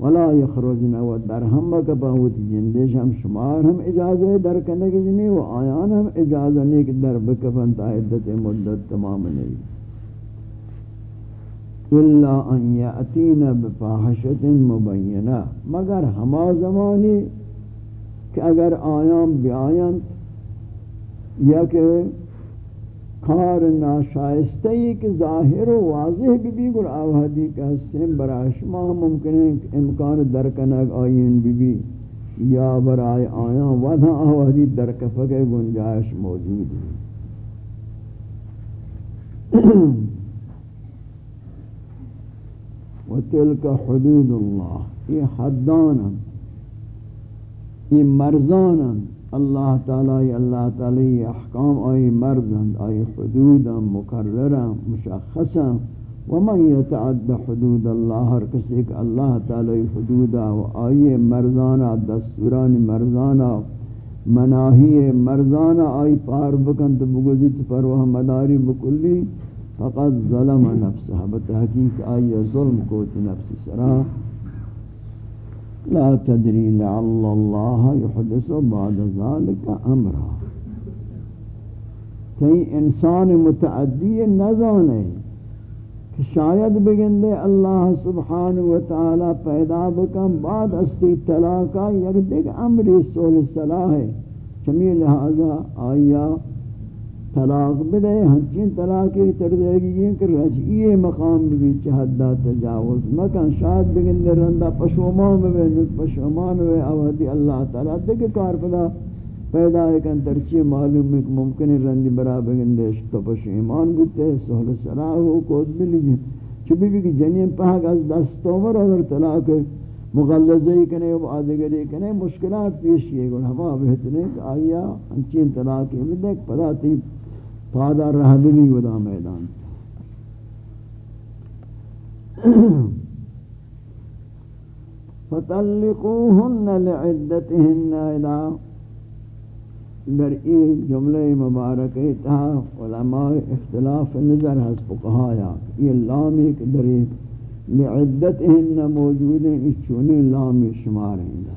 ولا يخرجن و در ہم کا بہت جندش ہم شمار ہم اجازہ در کرنے کی جنی و آیان ہم اجازہ نہیں کہ در بکفن تا عدت مدت تمام نہیں الا ان یاتین بفاحشۃ مبینہ مگر ہما زمانی کہ اگر آیان بیاین یا کہ کار ناشائستہ ہی کہ ظاہر و واضح بھی بھی گر آوہدی کا سیم برای شما ممکن ہے کہ امکان درکنگ آئین بھی بھی یا برای آیاں ودھا آوہدی درکفک گنجائش موجود ہے وَتِلْكَ حُدُودُ اللَّهِ. یہ حدانا یہ مرزانا اللہ تعالی اللہ تعالی احکام آئی مرزند آئی حدودا مقررا مشخصا ومن يتعد حدود اللہ، ہر کسی کہ اللہ تعالی حدودا و آئی مرزانا دستوران مرزانا مناہی مرزانا آئی پار بکن تو بگزیت پر، وہ مداری بکلی، فقط ظلم نفسها بتحقیق آئی ظلم کو نفس سرا۔ لا تدری لعل اللہ يحدث بعد ذلك امرا کئی انسان متعدی نزانے کہ شاید بگندے اللہ سبحانہ وتعالی پیدا بکم بعد استی طلاقہ یک دیکھ امری سول صلاح ہے. چمی لہذا آیا طلاق بدے، ہنچین طلاق کی تردگی یہ کہ رجعی مقام بھی چہدہ تجاوز مکن، شاید بگن در رندہ پشومان بے نت پشومان بے اوہدی اللہ تعالیٰ دیکھ کار پدا، پیدا ہے کن ترچی معلوم ہے کہ ممکن رندی برا بگن دے تو پشومان بودتے سہل صلاح ہو، کود ملی جن، چبی بھی کہ جنین پہک از دست عمر اگر طلاق ہے مغلظی کنے و آدگری کنے مشکلات پیش کیے گن ہما بہتنے کہ آیا ہنچین طلاق میں دیکھ پدا تیب پادا رہ بھی ودا میدان. فتلقوهن لعدتهن اذا، در این جملہ مبارک تھا علماء اختلاف نظر ہے فقہایا یہ لام ایک در لعدتهن موجود ہیں، اس چونے لام شمار ہیں۔ دا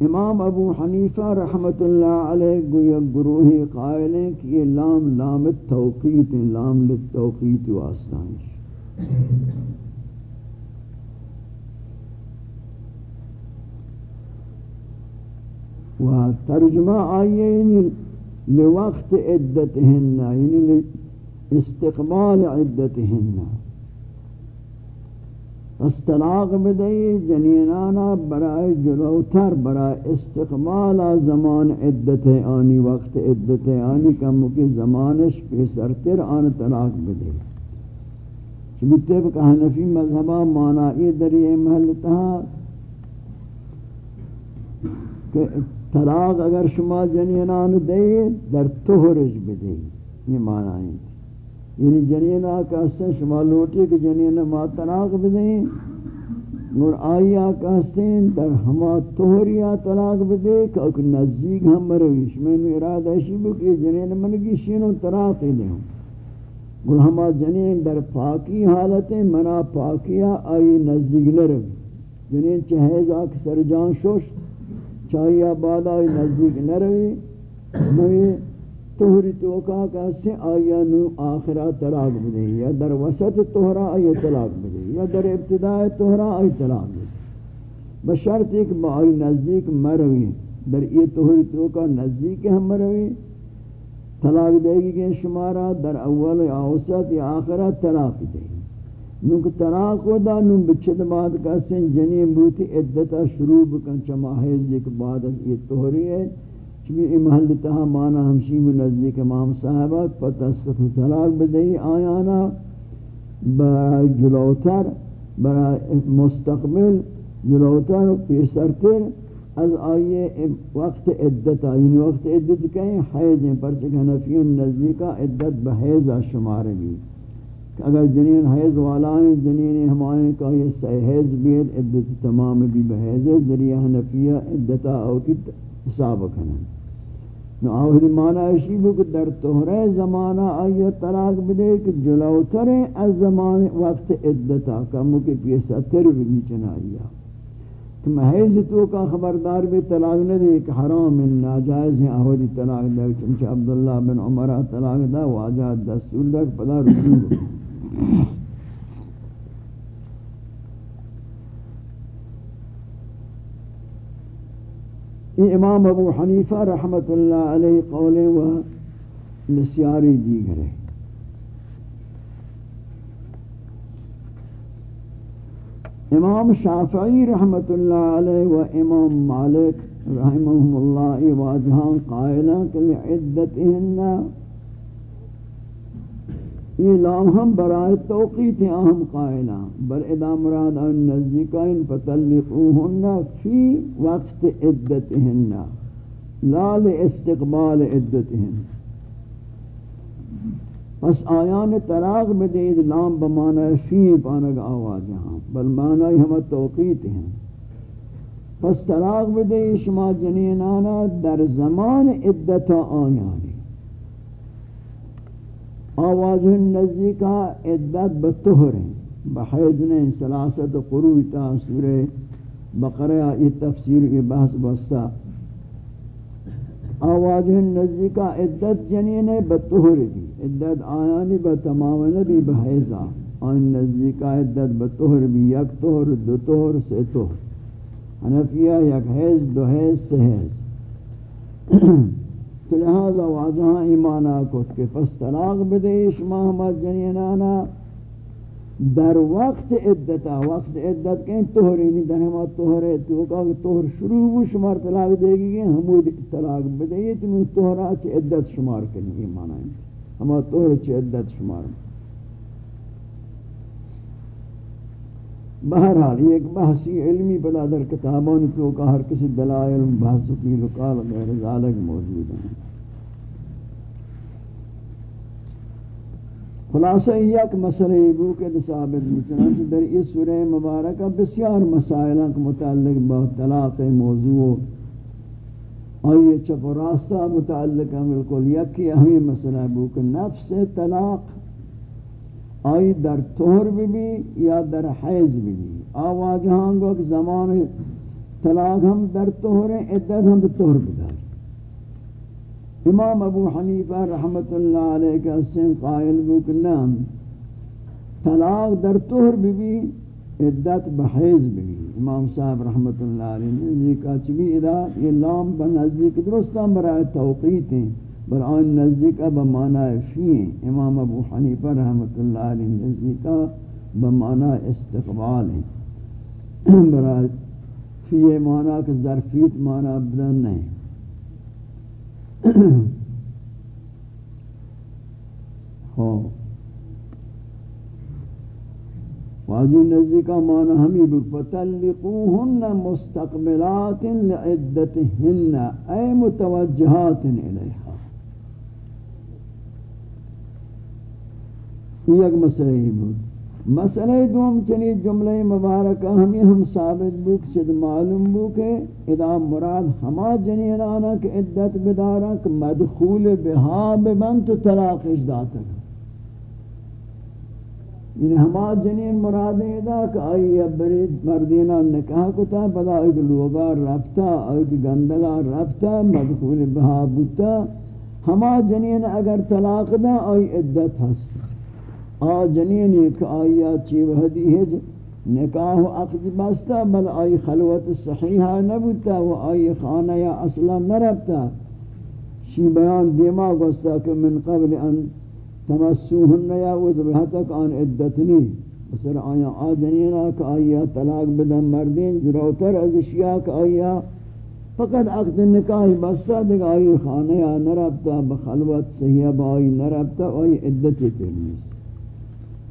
امام ابو حنیفہ رحمت اللہ علیہ گویا گروہ قائل ہیں کہ یہ لام لام توقیت ہیں، لام للتوقیت واسطانش و ترجمہ آئیے یعنی لوقت عدتهن یعنی استقبال عدتهن. استلاق بدئی جنینانا برائے جلوتر برائے استقبال زمان عدت آنی وقت عدت آنی کم کی زمانش پیسرتر آن طلاق بدئی چبی طبق حنفی مذہبہ معنی دری محلتها کہ طلاق اگر شما جنینان دے، در تہرج بدے۔ یہ معنی ہے۔ یعنی جنینہ کا حسن شما لوٹی کہ جنینہ ما طلاق بدے۔ نور آیا کا حسن در ہما تہریا طلاق بدے کہ اک نزدیک ہم مرویش۔ میں نے ارادہ شیبو کہ جنینہ منگی شینو طلاق دے ہوں۔ گر ہما جنین در پاکی حالتیں منا پاکیا آئی نزدیک نہ جنین چہیز آکھ سر جان شوشت چاہیے آباد آئی نزدیک نہ روی نوی توہری توکا کسی آیا نو آخرہ طلاق بدے یا در وسط توہرا آئی طلاق بدے یا در ابتداء توہرا آئی طلاق بدے بشرط ایک با آئی نزدیک مروی در یہ توہری توکا نزدیک ہم مروی طلاق دے گی کہ شمارا در اول یا اوسط یا آخرہ طلاق دے گی۔ نوک طلاق و دا نو بچت بعد کسن جنین بوتی عدتا شروع بکن چما حیز ایک بعد از یہ توہری ہے چمی ای محل تہا مانا ہمشی میں نزدیک امام صاحبات پتہ طلاق بدہی آیانا. برای جلوتر، برای مستقبل جلوتر پیسرتر از آئیے وقت عدتا. یعنی وقت عدت کہیں حیز ہیں پرچک حنفیون نزدیکا عدت بحیزہ شمار بھی اگر جنین حیض والا ہیں، جنین ہمائیں کا یہ سہیز بیت عدت تمام بھی بحیض ذریعہ حنفیہ عدتا او کی حساب کنن۔ نو آوہد معنی اشی کہ در تہرے زمانہ آئیہ طلاق بدے کہ جلوتر از زمان وقت عدتا کمو کے پیسا تر بھی چنائیہ کہ محیز تو کا خبردار بھی طلاق نہ دے کہ حرام ناجائز ہیں آوہدی طلاق دے چمچہ عبداللہ بن عمرہ طلاق دا، واجہ دستور دا پدا رجوع امام ابو حنیفہ رحمت اللہ علیہ قول و مسیاری دیگر ہے امام شافعی رحمت اللہ علیہ و امام مالک رحمہ اللہ واجہان قائلہ کہ عدتہن یہ لام ہم برائے توقیت اہم قائلہ بل ادا مراد ان نزدیکائن فتلقوہن فی وقت عدتہن لا لاستقبال عدتہن پس آیان طلاق بدید لام بمعنی فی پانک آواز ہاں بل معنی ہم توقیت ہیں۔ پس طلاق بدید شما جنینانا در زمان عدتا آیانی آواز نزی کا عدت بطہر ہیں بحیث نے سلاست قروع تا سورہ بقرہ یہ تفسیر کی بحث بستا۔ آواز نزی کا عدت یعنی جنین بطہر بھی، عدت آیانی بتمام نبی بحیثا آن نزی کا عدت بطہر بھی، یک طہر، دو طہر سے طہر۔ حنفیہ یک حیث دو حیث سے حیث تو لہذا واضح ایمانا کت کہ پس طلاق بدیش ماہمہ جنینانا در وقت عدتا وقت عدت کہیں توہری نہیں، در ہما توہرے تو کہا کہ توہر شروع ہو شمار طلاق دے گی ہمود طلاق بدے تمہیں توہرہ چھ عدت شمار کرنی ایمانا ہے۔ ہما توہر چھ عدت شمار۔ کرنی بہرحال یہ ایک بحثی علمی بلا در کتابان تو کا ہر کسی دلائل بحث کی لقال غیر ذالک موجود ہیں۔ خلاصہ یک مسئلہ بو کے ثابت چنانچہ در اس سورہ مبارکہ بسیار مسائل کے متعلق با طلاق موضوع آئیے چپ و راستہ متعلق ہے بالکل یکی ہمیں مسئلہ بوک نفس طلاق آئی در طور بھی بھی یا در حیض بھی بھی آواجہاں گو کہ زمان طلاق ہم در طور ہیں عدد ہم در طور بدار۔ امام ابو حنیفہ رحمت اللہ علیہ کا سن قائل بوک نام طلاق در طور بھی بھی عدت بحیز بھی بھی امام صاحب رحمت اللہ علیہ نے ذکا چبی ادا، یہ لام بنزدی بنزدیک درستان برائے توقیت ہیں۔ بر آن نزدیک بمعنی فی امام ابو حنیفہ رحمت اللہ علیہ نزدیک بمعنی استقبال ہیں۔ برائے فی معنی کہ ظرفیت معنی بدن نہیں۔ ہاں واجی نزدی معنی ہمی بفتلقوہن مستقبلات لعدتہن اے متوجہات الیہا یہ ایک مسئلہ ہی بود۔ مسئلہ دوم چنی جملہ مبارکہ ہمیں ہم ثابت بوک چد معلوم بوک ادا مراد ہما جنین کہ عدت بدارا کہ مدخول بہا ببن تو طلاقش داتا یعنی ہما جنین مرادیں دا کہ آئی ابری مردینہ نکاح کتا پدا ایک لوگا رفتا، ایک گندگا رفتا، مدخول بہا بوتا۔ ہما جنین اگر طلاق دا، آئی عدت ہست آ جنین ایک آئی چی وحدی ہے نکاح و عقد بستا بل آئی خلوت صحیحہ نبوتا و آئی خانہ یا اصلا نرفتا شی بیان دیما گستا کہ من قبل ان تمسوهن یا ودبہتک آن عدتنی بسر آیا آجنینا کہ آیا طلاق بدن مردین، جروتر از اشیاء کہ آیا فقط عقد نکاح بستا دیکھ آئی خانہ یا نربتا بخلوت صحیح با آئی نربتا آئی عدتی پیرنیس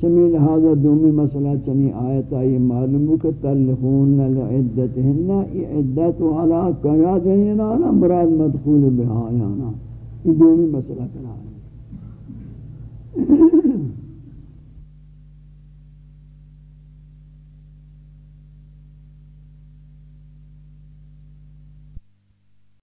چمی لہذا دومی مسئلہ چنی آیت آئی معلوم کہ تلخون لعدتہن ای عدت علا کیا جنینا مراد مدخول بہایانا یہ دومی مسئلہ کرا ہے